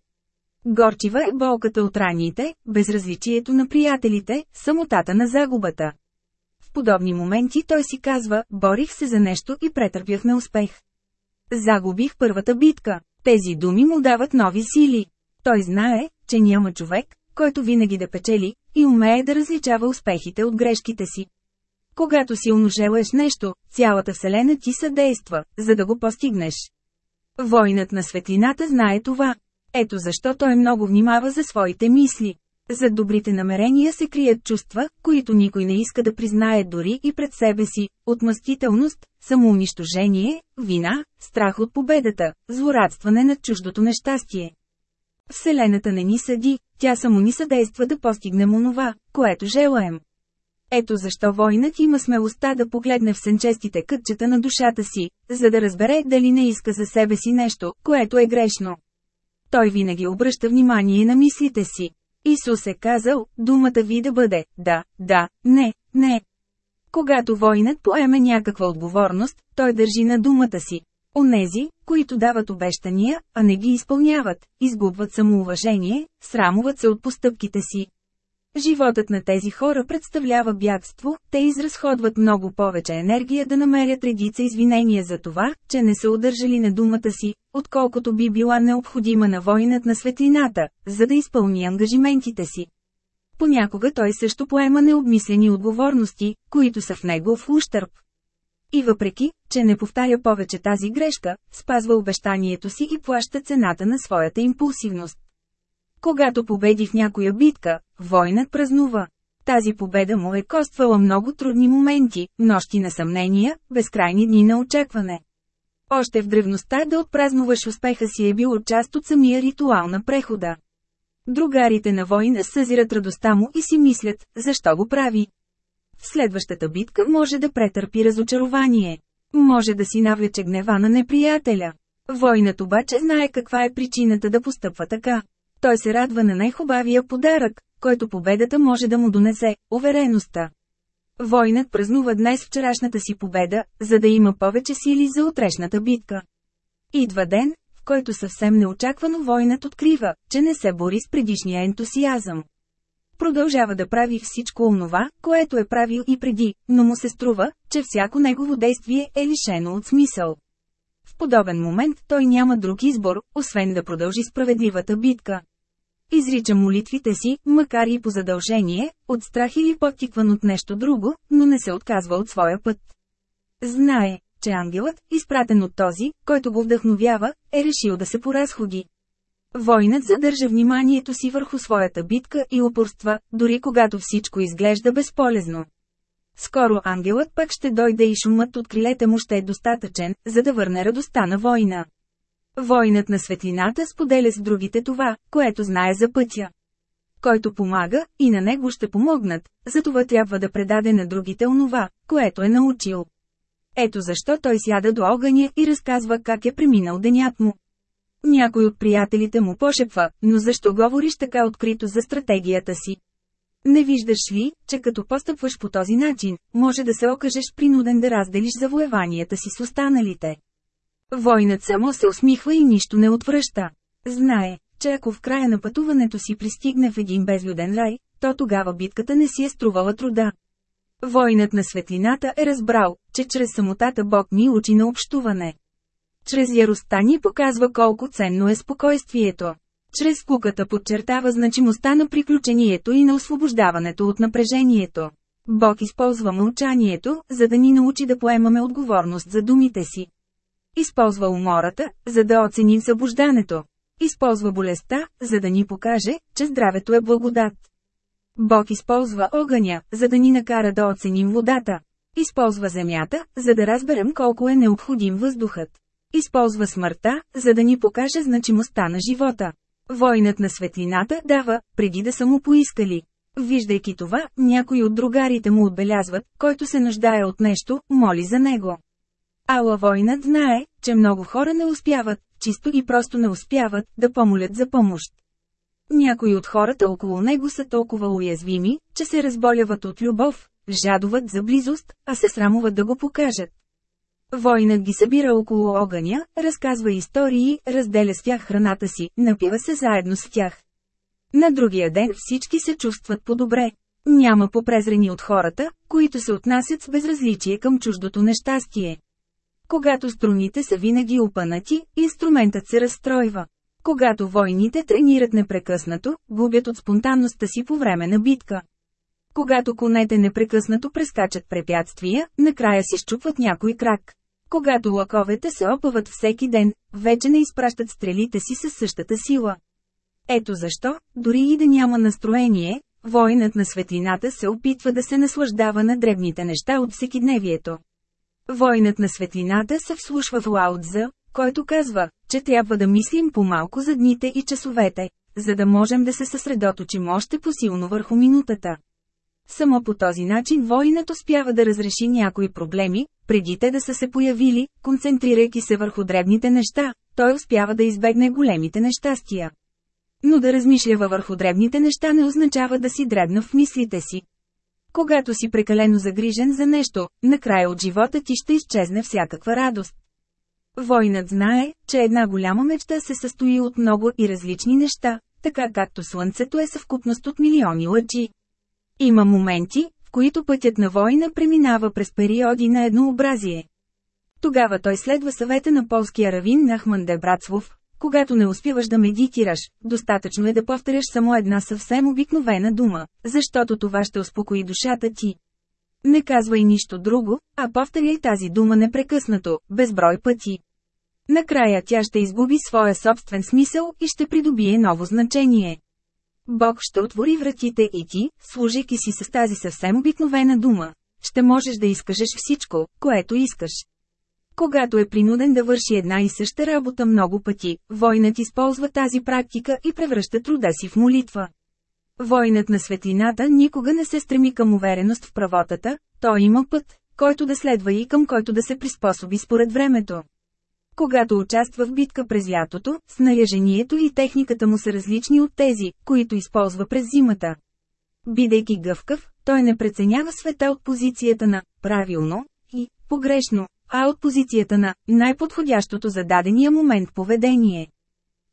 [SPEAKER 1] Горчива е болката от раните, безразличието на приятелите, самотата на загубата. В подобни моменти той си казва, борих се за нещо и претърпях неуспех. Загубих първата битка. Тези думи му дават нови сили. Той знае, че няма човек, който винаги да печели, и умее да различава успехите от грешките си. Когато силно желаеш нещо, цялата Вселена ти съдейства, за да го постигнеш. Войнат на светлината знае това. Ето защо той много внимава за своите мисли. За добрите намерения се крият чувства, които никой не иска да признае дори и пред себе си – отмъстителност, самоунищожение, вина, страх от победата, злорадстване над чуждото нещастие. Вселената не ни съди, тя само ни съдейства да постигнем онова, което желаем. Ето защо войнат има смелостта да погледне в сенчестите кътчета на душата си, за да разбере дали не иска за себе си нещо, което е грешно. Той винаги обръща внимание на мислите си. Исус е казал, думата ви да бъде, да, да, не, не. Когато войнат поеме някаква отговорност, той държи на думата си. Онези, които дават обещания, а не ги изпълняват, изгубват самоуважение, срамуват се от постъпките си. Животът на тези хора представлява бягство, те изразходват много повече енергия да намерят редица извинения за това, че не са удържали на думата си, отколкото би била необходима на войнат на светлината, за да изпълни ангажиментите си. Понякога той също поема необмислени отговорности, които са в него в ущърп. И въпреки, че не повтаря повече тази грешка, спазва обещанието си и плаща цената на своята импулсивност. Когато победи в някоя битка, войнат празнува. Тази победа му е коствала много трудни моменти, нощи на съмнения, безкрайни дни на очакване. Още в древността да отпразнуваш успеха си е било част от самия ритуал на прехода. Другарите на война съзират радостта му и си мислят, защо го прави. Следващата битка може да претърпи разочарование. Може да си навлече гнева на неприятеля. Войнат обаче знае каква е причината да постъпва така. Той се радва на най-хубавия подарък, който победата може да му донесе – увереността. Войнат празнува днес вчерашната си победа, за да има повече сили за утрешната битка. Идва ден, в който съвсем неочаквано войнат открива, че не се бори с предишния ентусиазъм. Продължава да прави всичко онова, което е правил и преди, но му се струва, че всяко негово действие е лишено от смисъл. В подобен момент той няма друг избор, освен да продължи справедливата битка. Изрича молитвите си, макар и по задължение, от страх или подтикван от нещо друго, но не се отказва от своя път. Знае, че ангелът, изпратен от този, който го вдъхновява, е решил да се поразходи. Войнат задържа вниманието си върху своята битка и упорства, дори когато всичко изглежда безполезно. Скоро ангелът пък ще дойде и шумът от крилете му ще е достатъчен, за да върне радостта на война. Войнат на светлината споделя с другите това, което знае за пътя. Който помага, и на него ще помогнат, затова трябва да предаде на другите онова, което е научил. Ето защо той сяда до огъня и разказва как е преминал денят му. Някой от приятелите му пошепва, но защо говориш така открито за стратегията си? Не виждаш ли, че като постъпваш по този начин, може да се окажеш принуден да разделиш завоеванията си с останалите? Войнат само се усмихва и нищо не отвръща. Знае, че ако в края на пътуването си пристигне в един безлюден рай, то тогава битката не си е струвала труда. Войнат на светлината е разбрал, че чрез самотата Бог ни учи на общуване. Чрез яростта ни показва колко ценно е спокойствието. Чрез скуката подчертава значимостта на приключението и на освобождаването от напрежението. Бог използва мълчанието, за да ни научи да поемаме отговорност за думите си. Използва умората, за да оценим събуждането. Използва болестта, за да ни покаже, че здравето е благодат. Бог използва огъня, за да ни накара да оценим водата. Използва земята, за да разберем колко е необходим въздухът. Използва смъртта, за да ни покаже значимостта на живота. Войнат на светлината дава, преди да са му поискали. Виждайки това, някои от другарите му отбелязват, който се нуждае от нещо, моли за него. Ала войнат знае, че много хора не успяват, чисто и просто не успяват, да помолят за помощ. Някои от хората около него са толкова уязвими, че се разболяват от любов, жадуват за близост, а се срамуват да го покажат. Войнат ги събира около огъня, разказва истории, разделя с тях храната си, напива се заедно с тях. На другия ден всички се чувстват по-добре. Няма попрезрени от хората, които се отнасят с безразличие към чуждото нещастие. Когато струните са винаги опънати, инструментът се разстройва. Когато войните тренират непрекъснато, губят от спонтанността си по време на битка. Когато конете непрекъснато прескачат препятствия, накрая си щупват някой крак. Когато лаковете се опъват всеки ден, вече не изпращат стрелите си със същата сила. Ето защо, дори и да няма настроение, воинът на светлината се опитва да се наслаждава на дребните неща от всекидневието. Войнат на светлината се вслушва в Лаудза, който казва, че трябва да мислим по-малко за дните и часовете, за да можем да се съсредоточим още по-силно върху минутата. Само по този начин воинът успява да разреши някои проблеми, преди те да са се появили, концентрирайки се върху дребните неща, той успява да избегне големите нещастия. Но да размишлява върху дребните неща не означава да си дребна в мислите си. Когато си прекалено загрижен за нещо, накрая от живота ти ще изчезне всякаква радост. Войнат знае, че една голяма мечта се състои от много и различни неща, така както Слънцето е съвкупност от милиони лъчи. Има моменти, в които пътят на война преминава през периоди на еднообразие. Тогава той следва съвета на полския равин Нахман Дебрацвов, когато не успяваш да медитираш, достатъчно е да повторяш само една съвсем обикновена дума, защото това ще успокои душата ти. Не казвай нищо друго, а повторяй тази дума непрекъснато, безброй пъти. Накрая тя ще изгуби своя собствен смисъл и ще придобие ново значение. Бог ще отвори вратите и ти, служики си с тази съвсем обикновена дума, ще можеш да изкажеш всичко, което искаш. Когато е принуден да върши една и съща работа много пъти, войнат използва тази практика и превръща труда си в молитва. Войнат на светлината никога не се стреми към увереност в правотата, той има път, който да следва и към който да се приспособи според времето. Когато участва в битка през лятото, снаряжението и техниката му са различни от тези, които използва през зимата. Бидейки гъвкав, той не преценява света от позицията на «правилно» и «погрешно», а от позицията на най-подходящото за дадения момент поведение.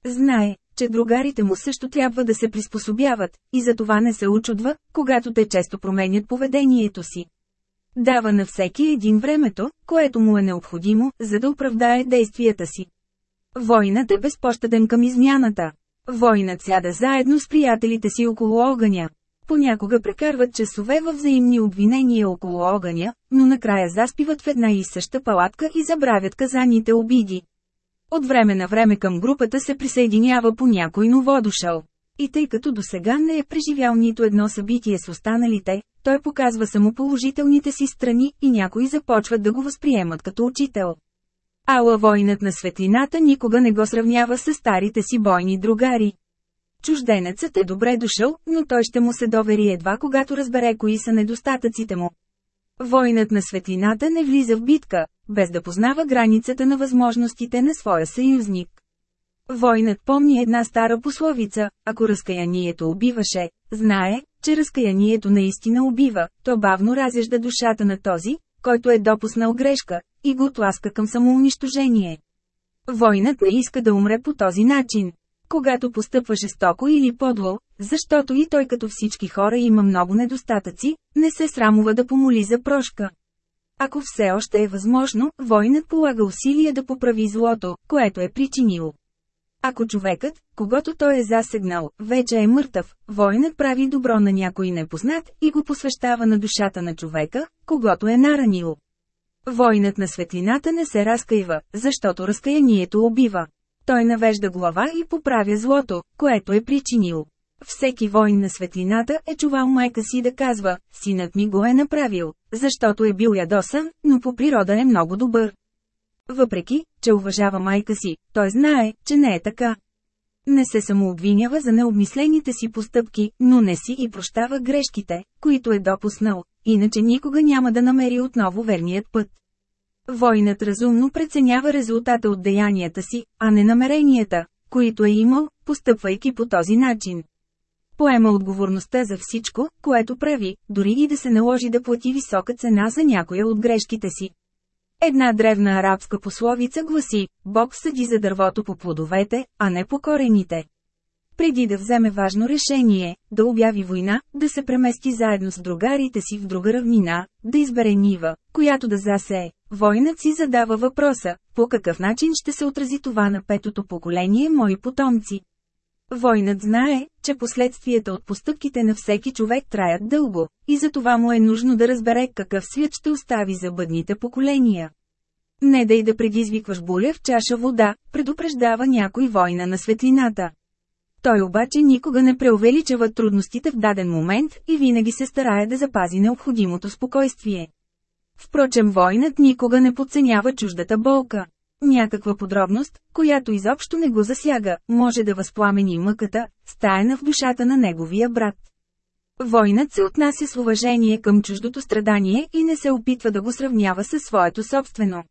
[SPEAKER 1] Знае, че другарите му също трябва да се приспособяват, и за това не се очудва, когато те често променят поведението си. Дава на всеки един времето, което му е необходимо, за да оправдае действията си. Войнат е безпощаден към измяната. Войнат сяда заедно с приятелите си около огъня. Понякога прекарват часове във взаимни обвинения около огъня, но накрая заспиват в една и съща палатка и забравят казаните обиди. От време на време към групата се присъединява по някой новодушъл. И тъй като до сега не е преживял нито едно събитие с останалите, той показва само положителните си страни и някои започват да го възприемат като учител. Ала войнат на светлината никога не го сравнява с старите си бойни другари. Чужденецът е добре дошъл, но той ще му се довери едва когато разбере кои са недостатъците му. Войнат на светлината не влиза в битка, без да познава границата на възможностите на своя съюзник. Войнат помни една стара пословица, ако разкаянието убиваше, знае, че разкаянието наистина убива, то бавно разяжда душата на този, който е допуснал грешка, и го тласка към самоунищожение. Войнат не иска да умре по този начин. Когато постъпва жестоко или подло, защото и той като всички хора има много недостатъци, не се срамува да помоли за прошка. Ако все още е възможно, войнат полага усилия да поправи злото, което е причинил. Ако човекът, когато той е засегнал, вече е мъртъв, воинът прави добро на някой непознат и го посвещава на душата на човека, когато е наранил. Войнат на светлината не се разкаива, защото разкаянието убива. Той навежда глава и поправя злото, което е причинил. Всеки войн на светлината е чувал майка си да казва, синът ми го е направил, защото е бил ядосан, но по природа е много добър. Въпреки, че уважава майка си, той знае, че не е така. Не се самообвинява за необмислените си постъпки, но не си и прощава грешките, които е допуснал, иначе никога няма да намери отново верният път. Войнат разумно преценява резултата от деянията си, а не намеренията, които е имал, постъпвайки по този начин. Поема отговорността за всичко, което прави, дори и да се наложи да плати висока цена за някоя от грешките си. Една древна арабска пословица гласи, Бог съди за дървото по плодовете, а не по корените. Преди да вземе важно решение, да обяви война, да се премести заедно с другарите си в друга равнина, да избере нива, която да засее, войнат си задава въпроса, по какъв начин ще се отрази това на петото поколение мои потомци. Войнат знае, че последствията от постъпките на всеки човек траят дълго, и за това му е нужно да разбере какъв свят ще остави за бъдните поколения. Не дай да предизвикваш буря в чаша вода, предупреждава някой война на светлината. Той обаче никога не преувеличава трудностите в даден момент и винаги се старае да запази необходимото спокойствие. Впрочем войнат никога не подценява чуждата болка. Някаква подробност, която изобщо не го засяга, може да възпламени мъката, стаена в душата на неговия брат. Войнат се отнася с уважение към чуждото страдание и не се опитва да го сравнява със своето собствено.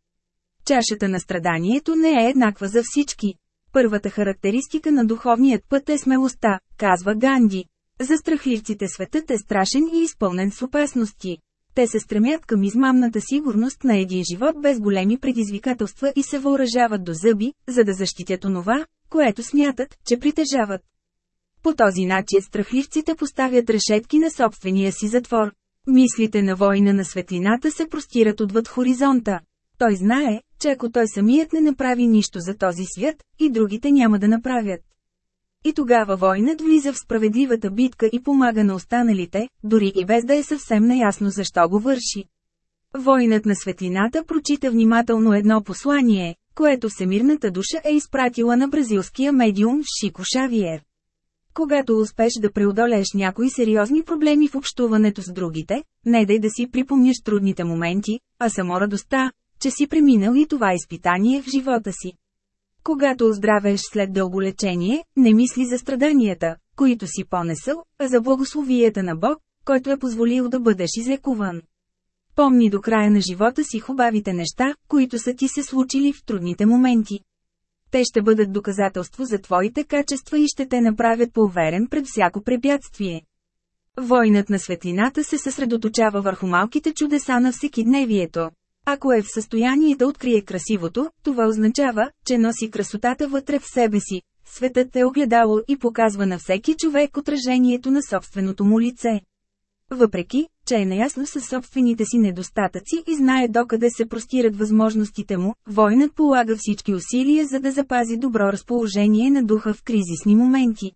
[SPEAKER 1] Чашата на страданието не е еднаква за всички. Първата характеристика на духовният път е смелостта, казва Ганди. За страхливците светът е страшен и изпълнен с опасности. Те се стремят към измамната сигурност на един живот без големи предизвикателства и се въоръжават до зъби, за да защитят онова, което смятат, че притежават. По този начин страхливците поставят решетки на собствения си затвор. Мислите на война на светлината се простират отвъд хоризонта. Той знае, че ако той самият не направи нищо за този свят, и другите няма да направят. И тогава войнат влиза в справедливата битка и помага на останалите, дори и без да е съвсем наясно защо го върши. Войнат на светлината прочита внимателно едно послание, което всемирната душа е изпратила на бразилския медиум Шико Шавиер. Когато успеш да преодолееш някои сериозни проблеми в общуването с другите, не дай да си припомняш трудните моменти, а само радостта, че си преминал и това изпитание в живота си. Когато оздравееш след дълго лечение, не мисли за страданията, които си понесъл, а за благословията на Бог, който е позволил да бъдеш излекуван. Помни до края на живота си хубавите неща, които са ти се случили в трудните моменти. Те ще бъдат доказателство за твоите качества и ще те направят поуверен пред всяко препятствие. Войнат на светлината се съсредоточава върху малките чудеса на всекидневието. Ако е в състояние да открие красивото, това означава, че носи красотата вътре в себе си. Светът е огледало и показва на всеки човек отражението на собственото му лице. Въпреки, че е наясно със собствените си недостатъци и знае докъде се простират възможностите му, войнат полага всички усилия за да запази добро разположение на духа в кризисни моменти.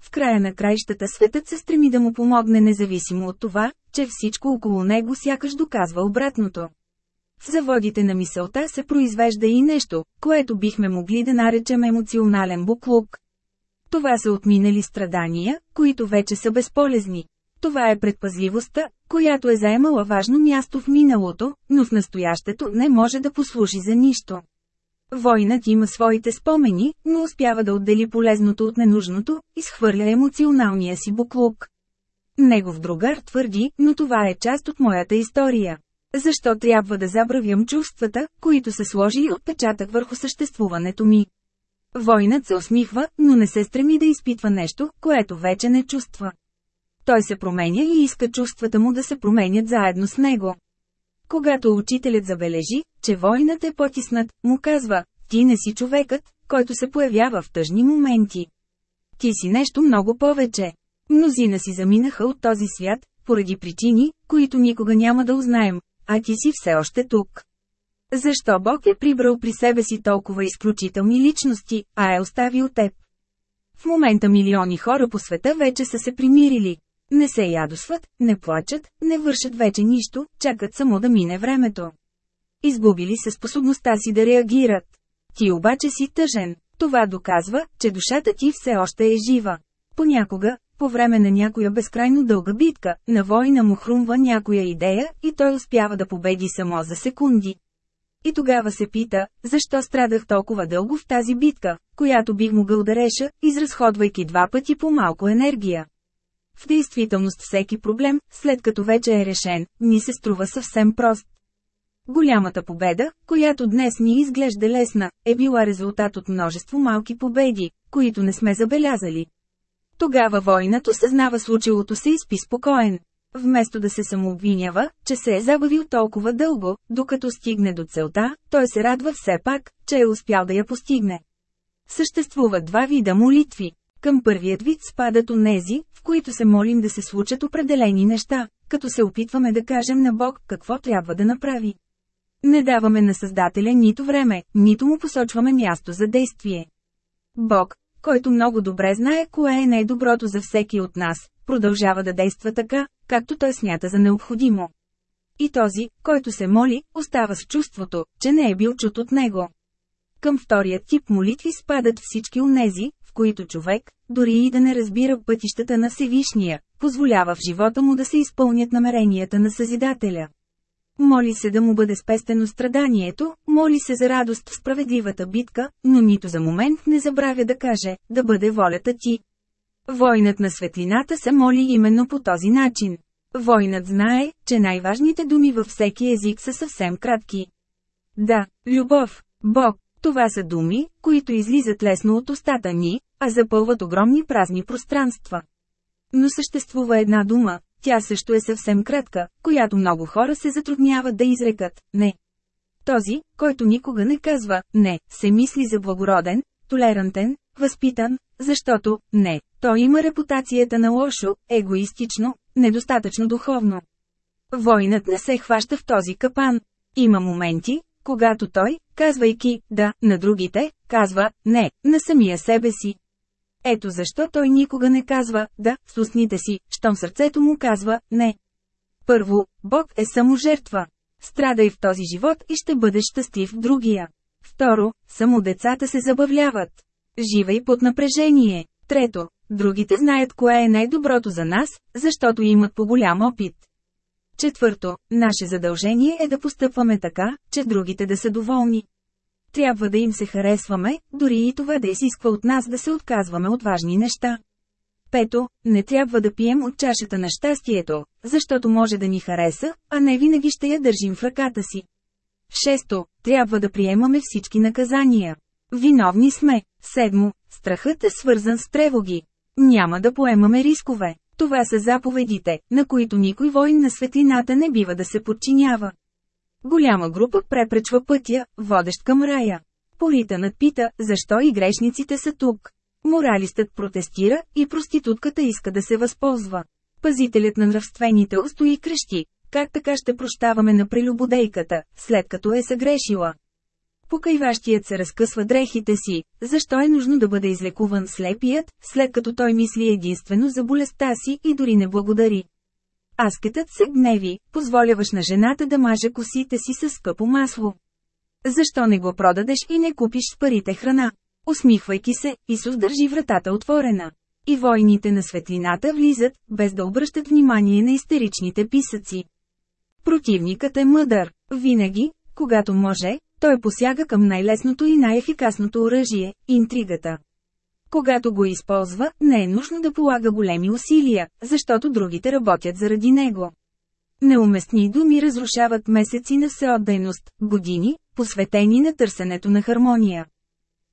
[SPEAKER 1] В края на краищата светът се стреми да му помогне независимо от това, че всичко около него сякаш доказва обратното. В заводите на мисълта се произвежда и нещо, което бихме могли да наречем емоционален буклук. Това са отминали страдания, които вече са безполезни. Това е предпазливостта, която е заемала важно място в миналото, но в настоящето не може да послужи за нищо. Войнат има своите спомени, но успява да отдели полезното от ненужното, изхвърля емоционалния си буклук. Негов другар твърди, но това е част от моята история. Защо трябва да забравям чувствата, които са сложили отпечатък върху съществуването ми? Войнат се усмихва, но не се стреми да изпитва нещо, което вече не чувства. Той се променя и иска чувствата му да се променят заедно с него. Когато учителят забележи, че войнат е потиснат, му казва, ти не си човекът, който се появява в тъжни моменти. Ти си нещо много повече. Мнозина си заминаха от този свят, поради причини, които никога няма да узнаем, а ти си все още тук. Защо Бог е прибрал при себе си толкова изключителни личности, а е оставил теб? В момента милиони хора по света вече са се примирили. Не се ядосват, не плачат, не вършат вече нищо, чакат само да мине времето. Изгубили се способността си да реагират. Ти обаче си тъжен. Това доказва, че душата ти все още е жива. Понякога, по време на някоя безкрайно дълга битка, на война му хрумва някоя идея и той успява да победи само за секунди. И тогава се пита, защо страдах толкова дълго в тази битка, която бих могъл да реша, изразходвайки два пъти по малко енергия. В действителност всеки проблем, след като вече е решен, ни се струва съвсем прост. Голямата победа, която днес ни изглежда лесна, е била резултат от множество малки победи, които не сме забелязали. Тогава войнато съзнава случилото се и спи спокоен. Вместо да се самообвинява, че се е забавил толкова дълго, докато стигне до целта, той се радва все пак, че е успял да я постигне. Съществуват два вида молитви. Към първият вид спадат онези, в които се молим да се случат определени неща, като се опитваме да кажем на Бог какво трябва да направи. Не даваме на Създателя нито време, нито му посочваме място за действие. Бог, който много добре знае кое е най-доброто за всеки от нас, продължава да действа така, както той смята за необходимо. И този, който се моли, остава с чувството, че не е бил чут от него. Към втория тип молитви спадат всички унези, в които човек, дори и да не разбира пътищата на Всевишния, позволява в живота му да се изпълнят намеренията на Съзидателя. Моли се да му бъде спестено страданието, моли се за радост в справедливата битка, но нито за момент не забравя да каже, да бъде волята ти. Войнат на светлината се моли именно по този начин. Войнат знае, че най-важните думи във всеки език са съвсем кратки. Да, любов, Бог, това са думи, които излизат лесно от устата ни, а запълват огромни празни пространства. Но съществува една дума, тя също е съвсем кратка, която много хора се затрудняват да изрекат – не. Този, който никога не казва «не», се мисли за благороден, толерантен, възпитан, защото, не, той има репутацията на лошо, егоистично, недостатъчно духовно. Войнат не се хваща в този капан. Има моменти, когато той, казвайки «да» на другите, казва «не» на самия себе си. Ето защо той никога не казва «да» с устните си, щом сърцето му казва «не». Първо, Бог е само жертва. Страдай в този живот и ще бъдеш щастлив в другия. Второ, само децата се забавляват. Живей под напрежение. Трето, другите знаят кое е най-доброто за нас, защото имат по-голям опит. Четвърто, наше задължение е да постъпваме така, че другите да са доволни. Трябва да им се харесваме, дори и това да изисква от нас да се отказваме от важни неща. Пето, не трябва да пием от чашата на щастието, защото може да ни хареса, а не винаги ще я държим в ръката си. Шесто, трябва да приемаме всички наказания. Виновни сме. Седмо, страхът е свързан с тревоги. Няма да поемаме рискове. Това са заповедите, на които никой войн на светлината не бива да се подчинява. Голяма група препречва пътя, водещ към рая. Поританът пита, защо и грешниците са тук. Моралистът протестира и проститутката иска да се възползва. Пазителят на нравствените устои крещи, как така ще прощаваме на прелюбодейката, след като е съгрешила. Покайващият се разкъсва дрехите си, защо е нужно да бъде излекуван слепият, след като той мисли единствено за болестта си и дори не благодари. Аскетът се гневи, позволяваш на жената да маже косите си с скъпо масло. Защо не го продадеш и не купиш с парите храна? Усмихвайки се, Исус държи вратата отворена. И войните на светлината влизат, без да обръщат внимание на истеричните писъци. Противникът е мъдър. Винаги, когато може, той посяга към най-лесното и най-ефикасното оръжие – интригата. Когато го използва, не е нужно да полага големи усилия, защото другите работят заради него. Неуместни думи разрушават месеци на всеотдайност, години, посветени на търсенето на хармония.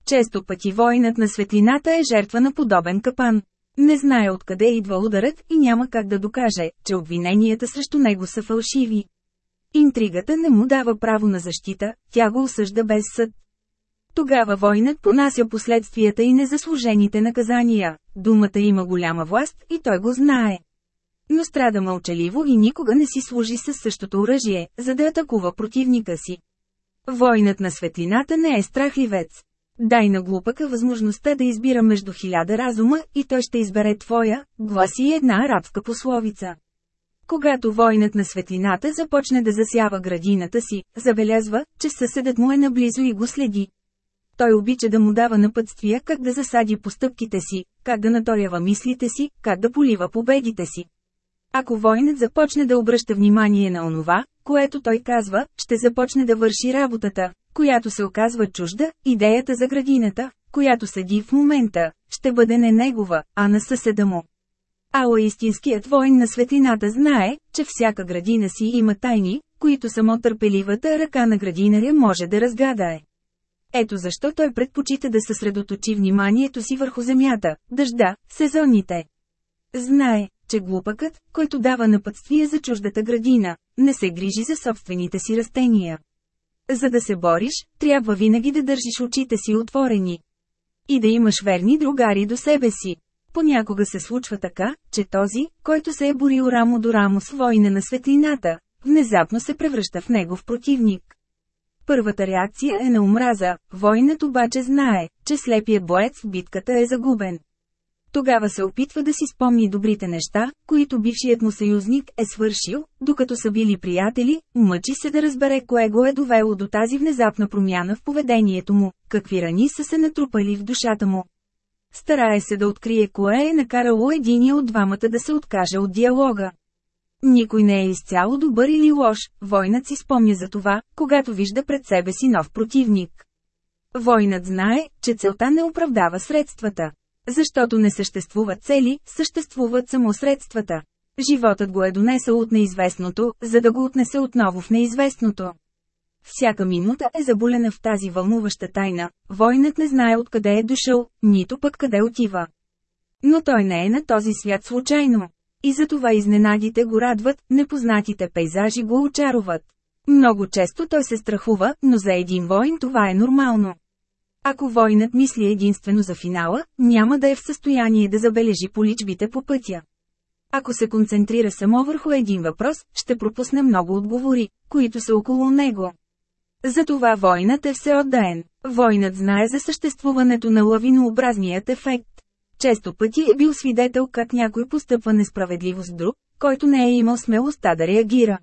[SPEAKER 1] Често пъти войнат на светлината е жертва на подобен капан. Не знае откъде идва ударът и няма как да докаже, че обвиненията срещу него са фалшиви. Интригата не му дава право на защита, тя го осъжда без съд. Тогава войнат понася последствията и незаслужените наказания. Думата има голяма власт и той го знае. Но страда мълчаливо и никога не си служи със същото оръжие, за да атакува противника си. Войнат на светлината не е страхливец. Дай на глупака възможността да избира между хиляда разума и той ще избере твоя, гласи една арабска пословица. Когато войнат на светлината започне да засява градината си, забелязва, че съседът му е наблизо и го следи. Той обича да му дава напътствия как да засади постъпките си, как да наторява мислите си, как да полива победите си. Ако войнат започне да обръща внимание на онова, което той казва, ще започне да върши работата, която се оказва чужда, идеята за градината, която седи в момента, ще бъде не негова, а на съседа му. Ала истинският воин на светлината знае, че всяка градина си има тайни, които само търпеливата ръка на градинаря може да разгадае. Ето защо той предпочита да съсредоточи вниманието си върху земята, дъжда, сезоните. Знае, че глупакът, който дава напътствие за чуждата градина, не се грижи за собствените си растения. За да се бориш, трябва винаги да държиш очите си отворени. И да имаш верни другари до себе си. Понякога се случва така, че този, който се е борил рамо до рамо с война на светлината, внезапно се превръща в негов противник. Първата реакция е на омраза, войнат обаче знае, че слепият боец в битката е загубен. Тогава се опитва да си спомни добрите неща, които бившият му съюзник е свършил, докато са били приятели, мъчи се да разбере кое го е довело до тази внезапна промяна в поведението му, какви рани са се натрупали в душата му. Старае се да открие кое е накарало единия от двамата да се откаже от диалога. Никой не е изцяло добър или лош, войнат си спомня за това, когато вижда пред себе си нов противник. Войнат знае, че целта не оправдава средствата. Защото не съществуват цели, съществуват само средствата. Животът го е донесъл от неизвестното, за да го отнесе отново в неизвестното. Всяка минута е заболена в тази вълнуваща тайна, войнат не знае откъде е дошъл, нито пък къде отива. Но той не е на този свят случайно. И затова изненадите го радват, непознатите пейзажи го очаруват. Много често той се страхува, но за един войн това е нормално. Ако войнат мисли единствено за финала, няма да е в състояние да забележи поличбите по пътя. Ако се концентрира само върху един въпрос, ще пропусне много отговори, които са около него. Затова войнат е всеотдаен. Войнат знае за съществуването на лавинообразният ефект. Често пъти е бил свидетел как някой постъпва несправедливо с друг, който не е имал смелостта да реагира.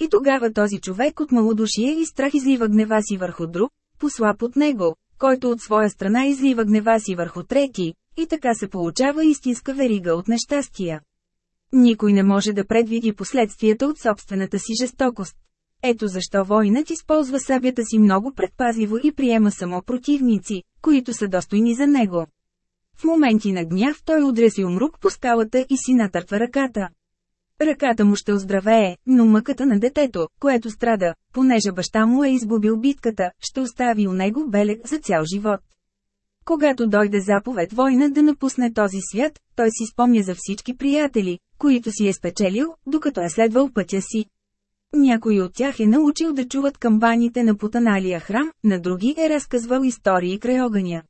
[SPEAKER 1] И тогава този човек от малодушие и страх излива гнева си върху друг, послаб от него, който от своя страна излива гнева си върху трети, и така се получава истинска верига от нещастия. Никой не може да предвиди последствията от собствената си жестокост. Ето защо войнат използва сабята си много предпазливо и приема само противници, които са достойни за него. В моменти на гняв той удря си умрук по скалата и си натъртва ръката. Ръката му ще оздравее, но мъката на детето, което страда, понеже баща му е изгубил битката, ще остави у него белег за цял живот. Когато дойде заповед война да напусне този свят, той си спомня за всички приятели, които си е спечелил, докато е следвал пътя си. Някой от тях е научил да чуват камбаните на потаналия храм, на други е разказвал истории край огъня.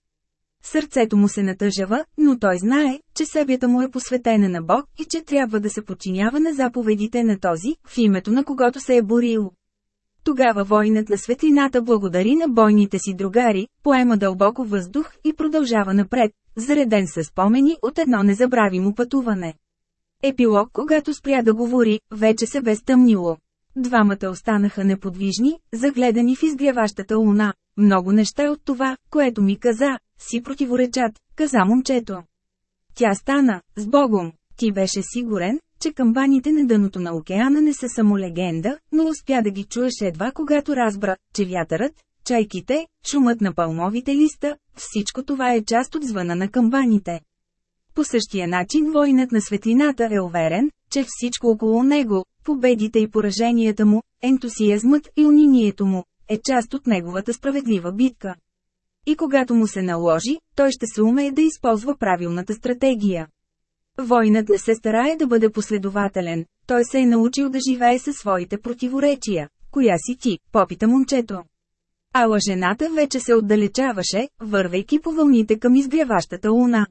[SPEAKER 1] Сърцето му се натъжава, но той знае, че себята му е посветена на Бог и че трябва да се подчинява на заповедите на този, в името на когото се е борил. Тогава войнат на светлината благодари на бойните си другари, поема дълбоко въздух и продължава напред, зареден със спомени от едно незабравимо пътуване. Епилог, когато спря да говори, вече се бе стъмнило. Двамата останаха неподвижни, загледани в изгряващата луна. Много неща от това, което ми каза, си противоречат, каза момчето. Тя стана, с Богом. Ти беше сигурен, че камбаните на дъното на океана не са само легенда, но успя да ги чуеш едва когато разбра, че вятърът, чайките, шумът на палмовите листа, всичко това е част от звъна на камбаните. По същия начин войнат на светлината е уверен, че всичко около него, победите и пораженията му, ентусиазмът и унинието му, е част от неговата справедлива битка. И когато му се наложи, той ще се умее да използва правилната стратегия. Войнат не се старае да бъде последователен, той се е научил да живее със своите противоречия. Коя си ти, попита момчето. Ала жената вече се отдалечаваше, вървейки по вълните към изгряващата луна.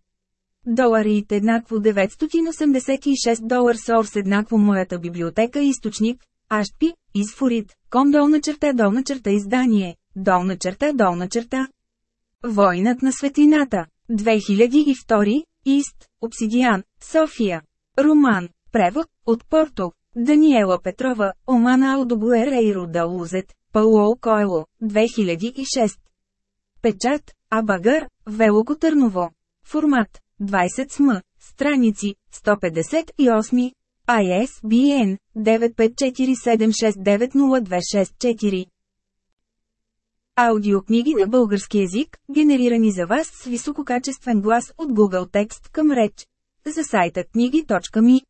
[SPEAKER 1] Доларите еднакво 986 долар сорс еднакво моята библиотека източник, Ашпи, изфорит, ком долна черта долна черта издание, долна черта долна черта. Войнат на светлината. 2002, Ист, Обсидиан, София. Роман. Превод, от Порто. Даниела Петрова, Омана Алдобуерейро да Узет, Пауло Койло, 2006. Печат, Абагър, Велоко Търново. Формат, 20 см, страници, 158, ISBN 95476902664. Аудиокниги на български язик, генерирани за вас с висококачествен глас от Google Текст към реч. За сайта книги.ми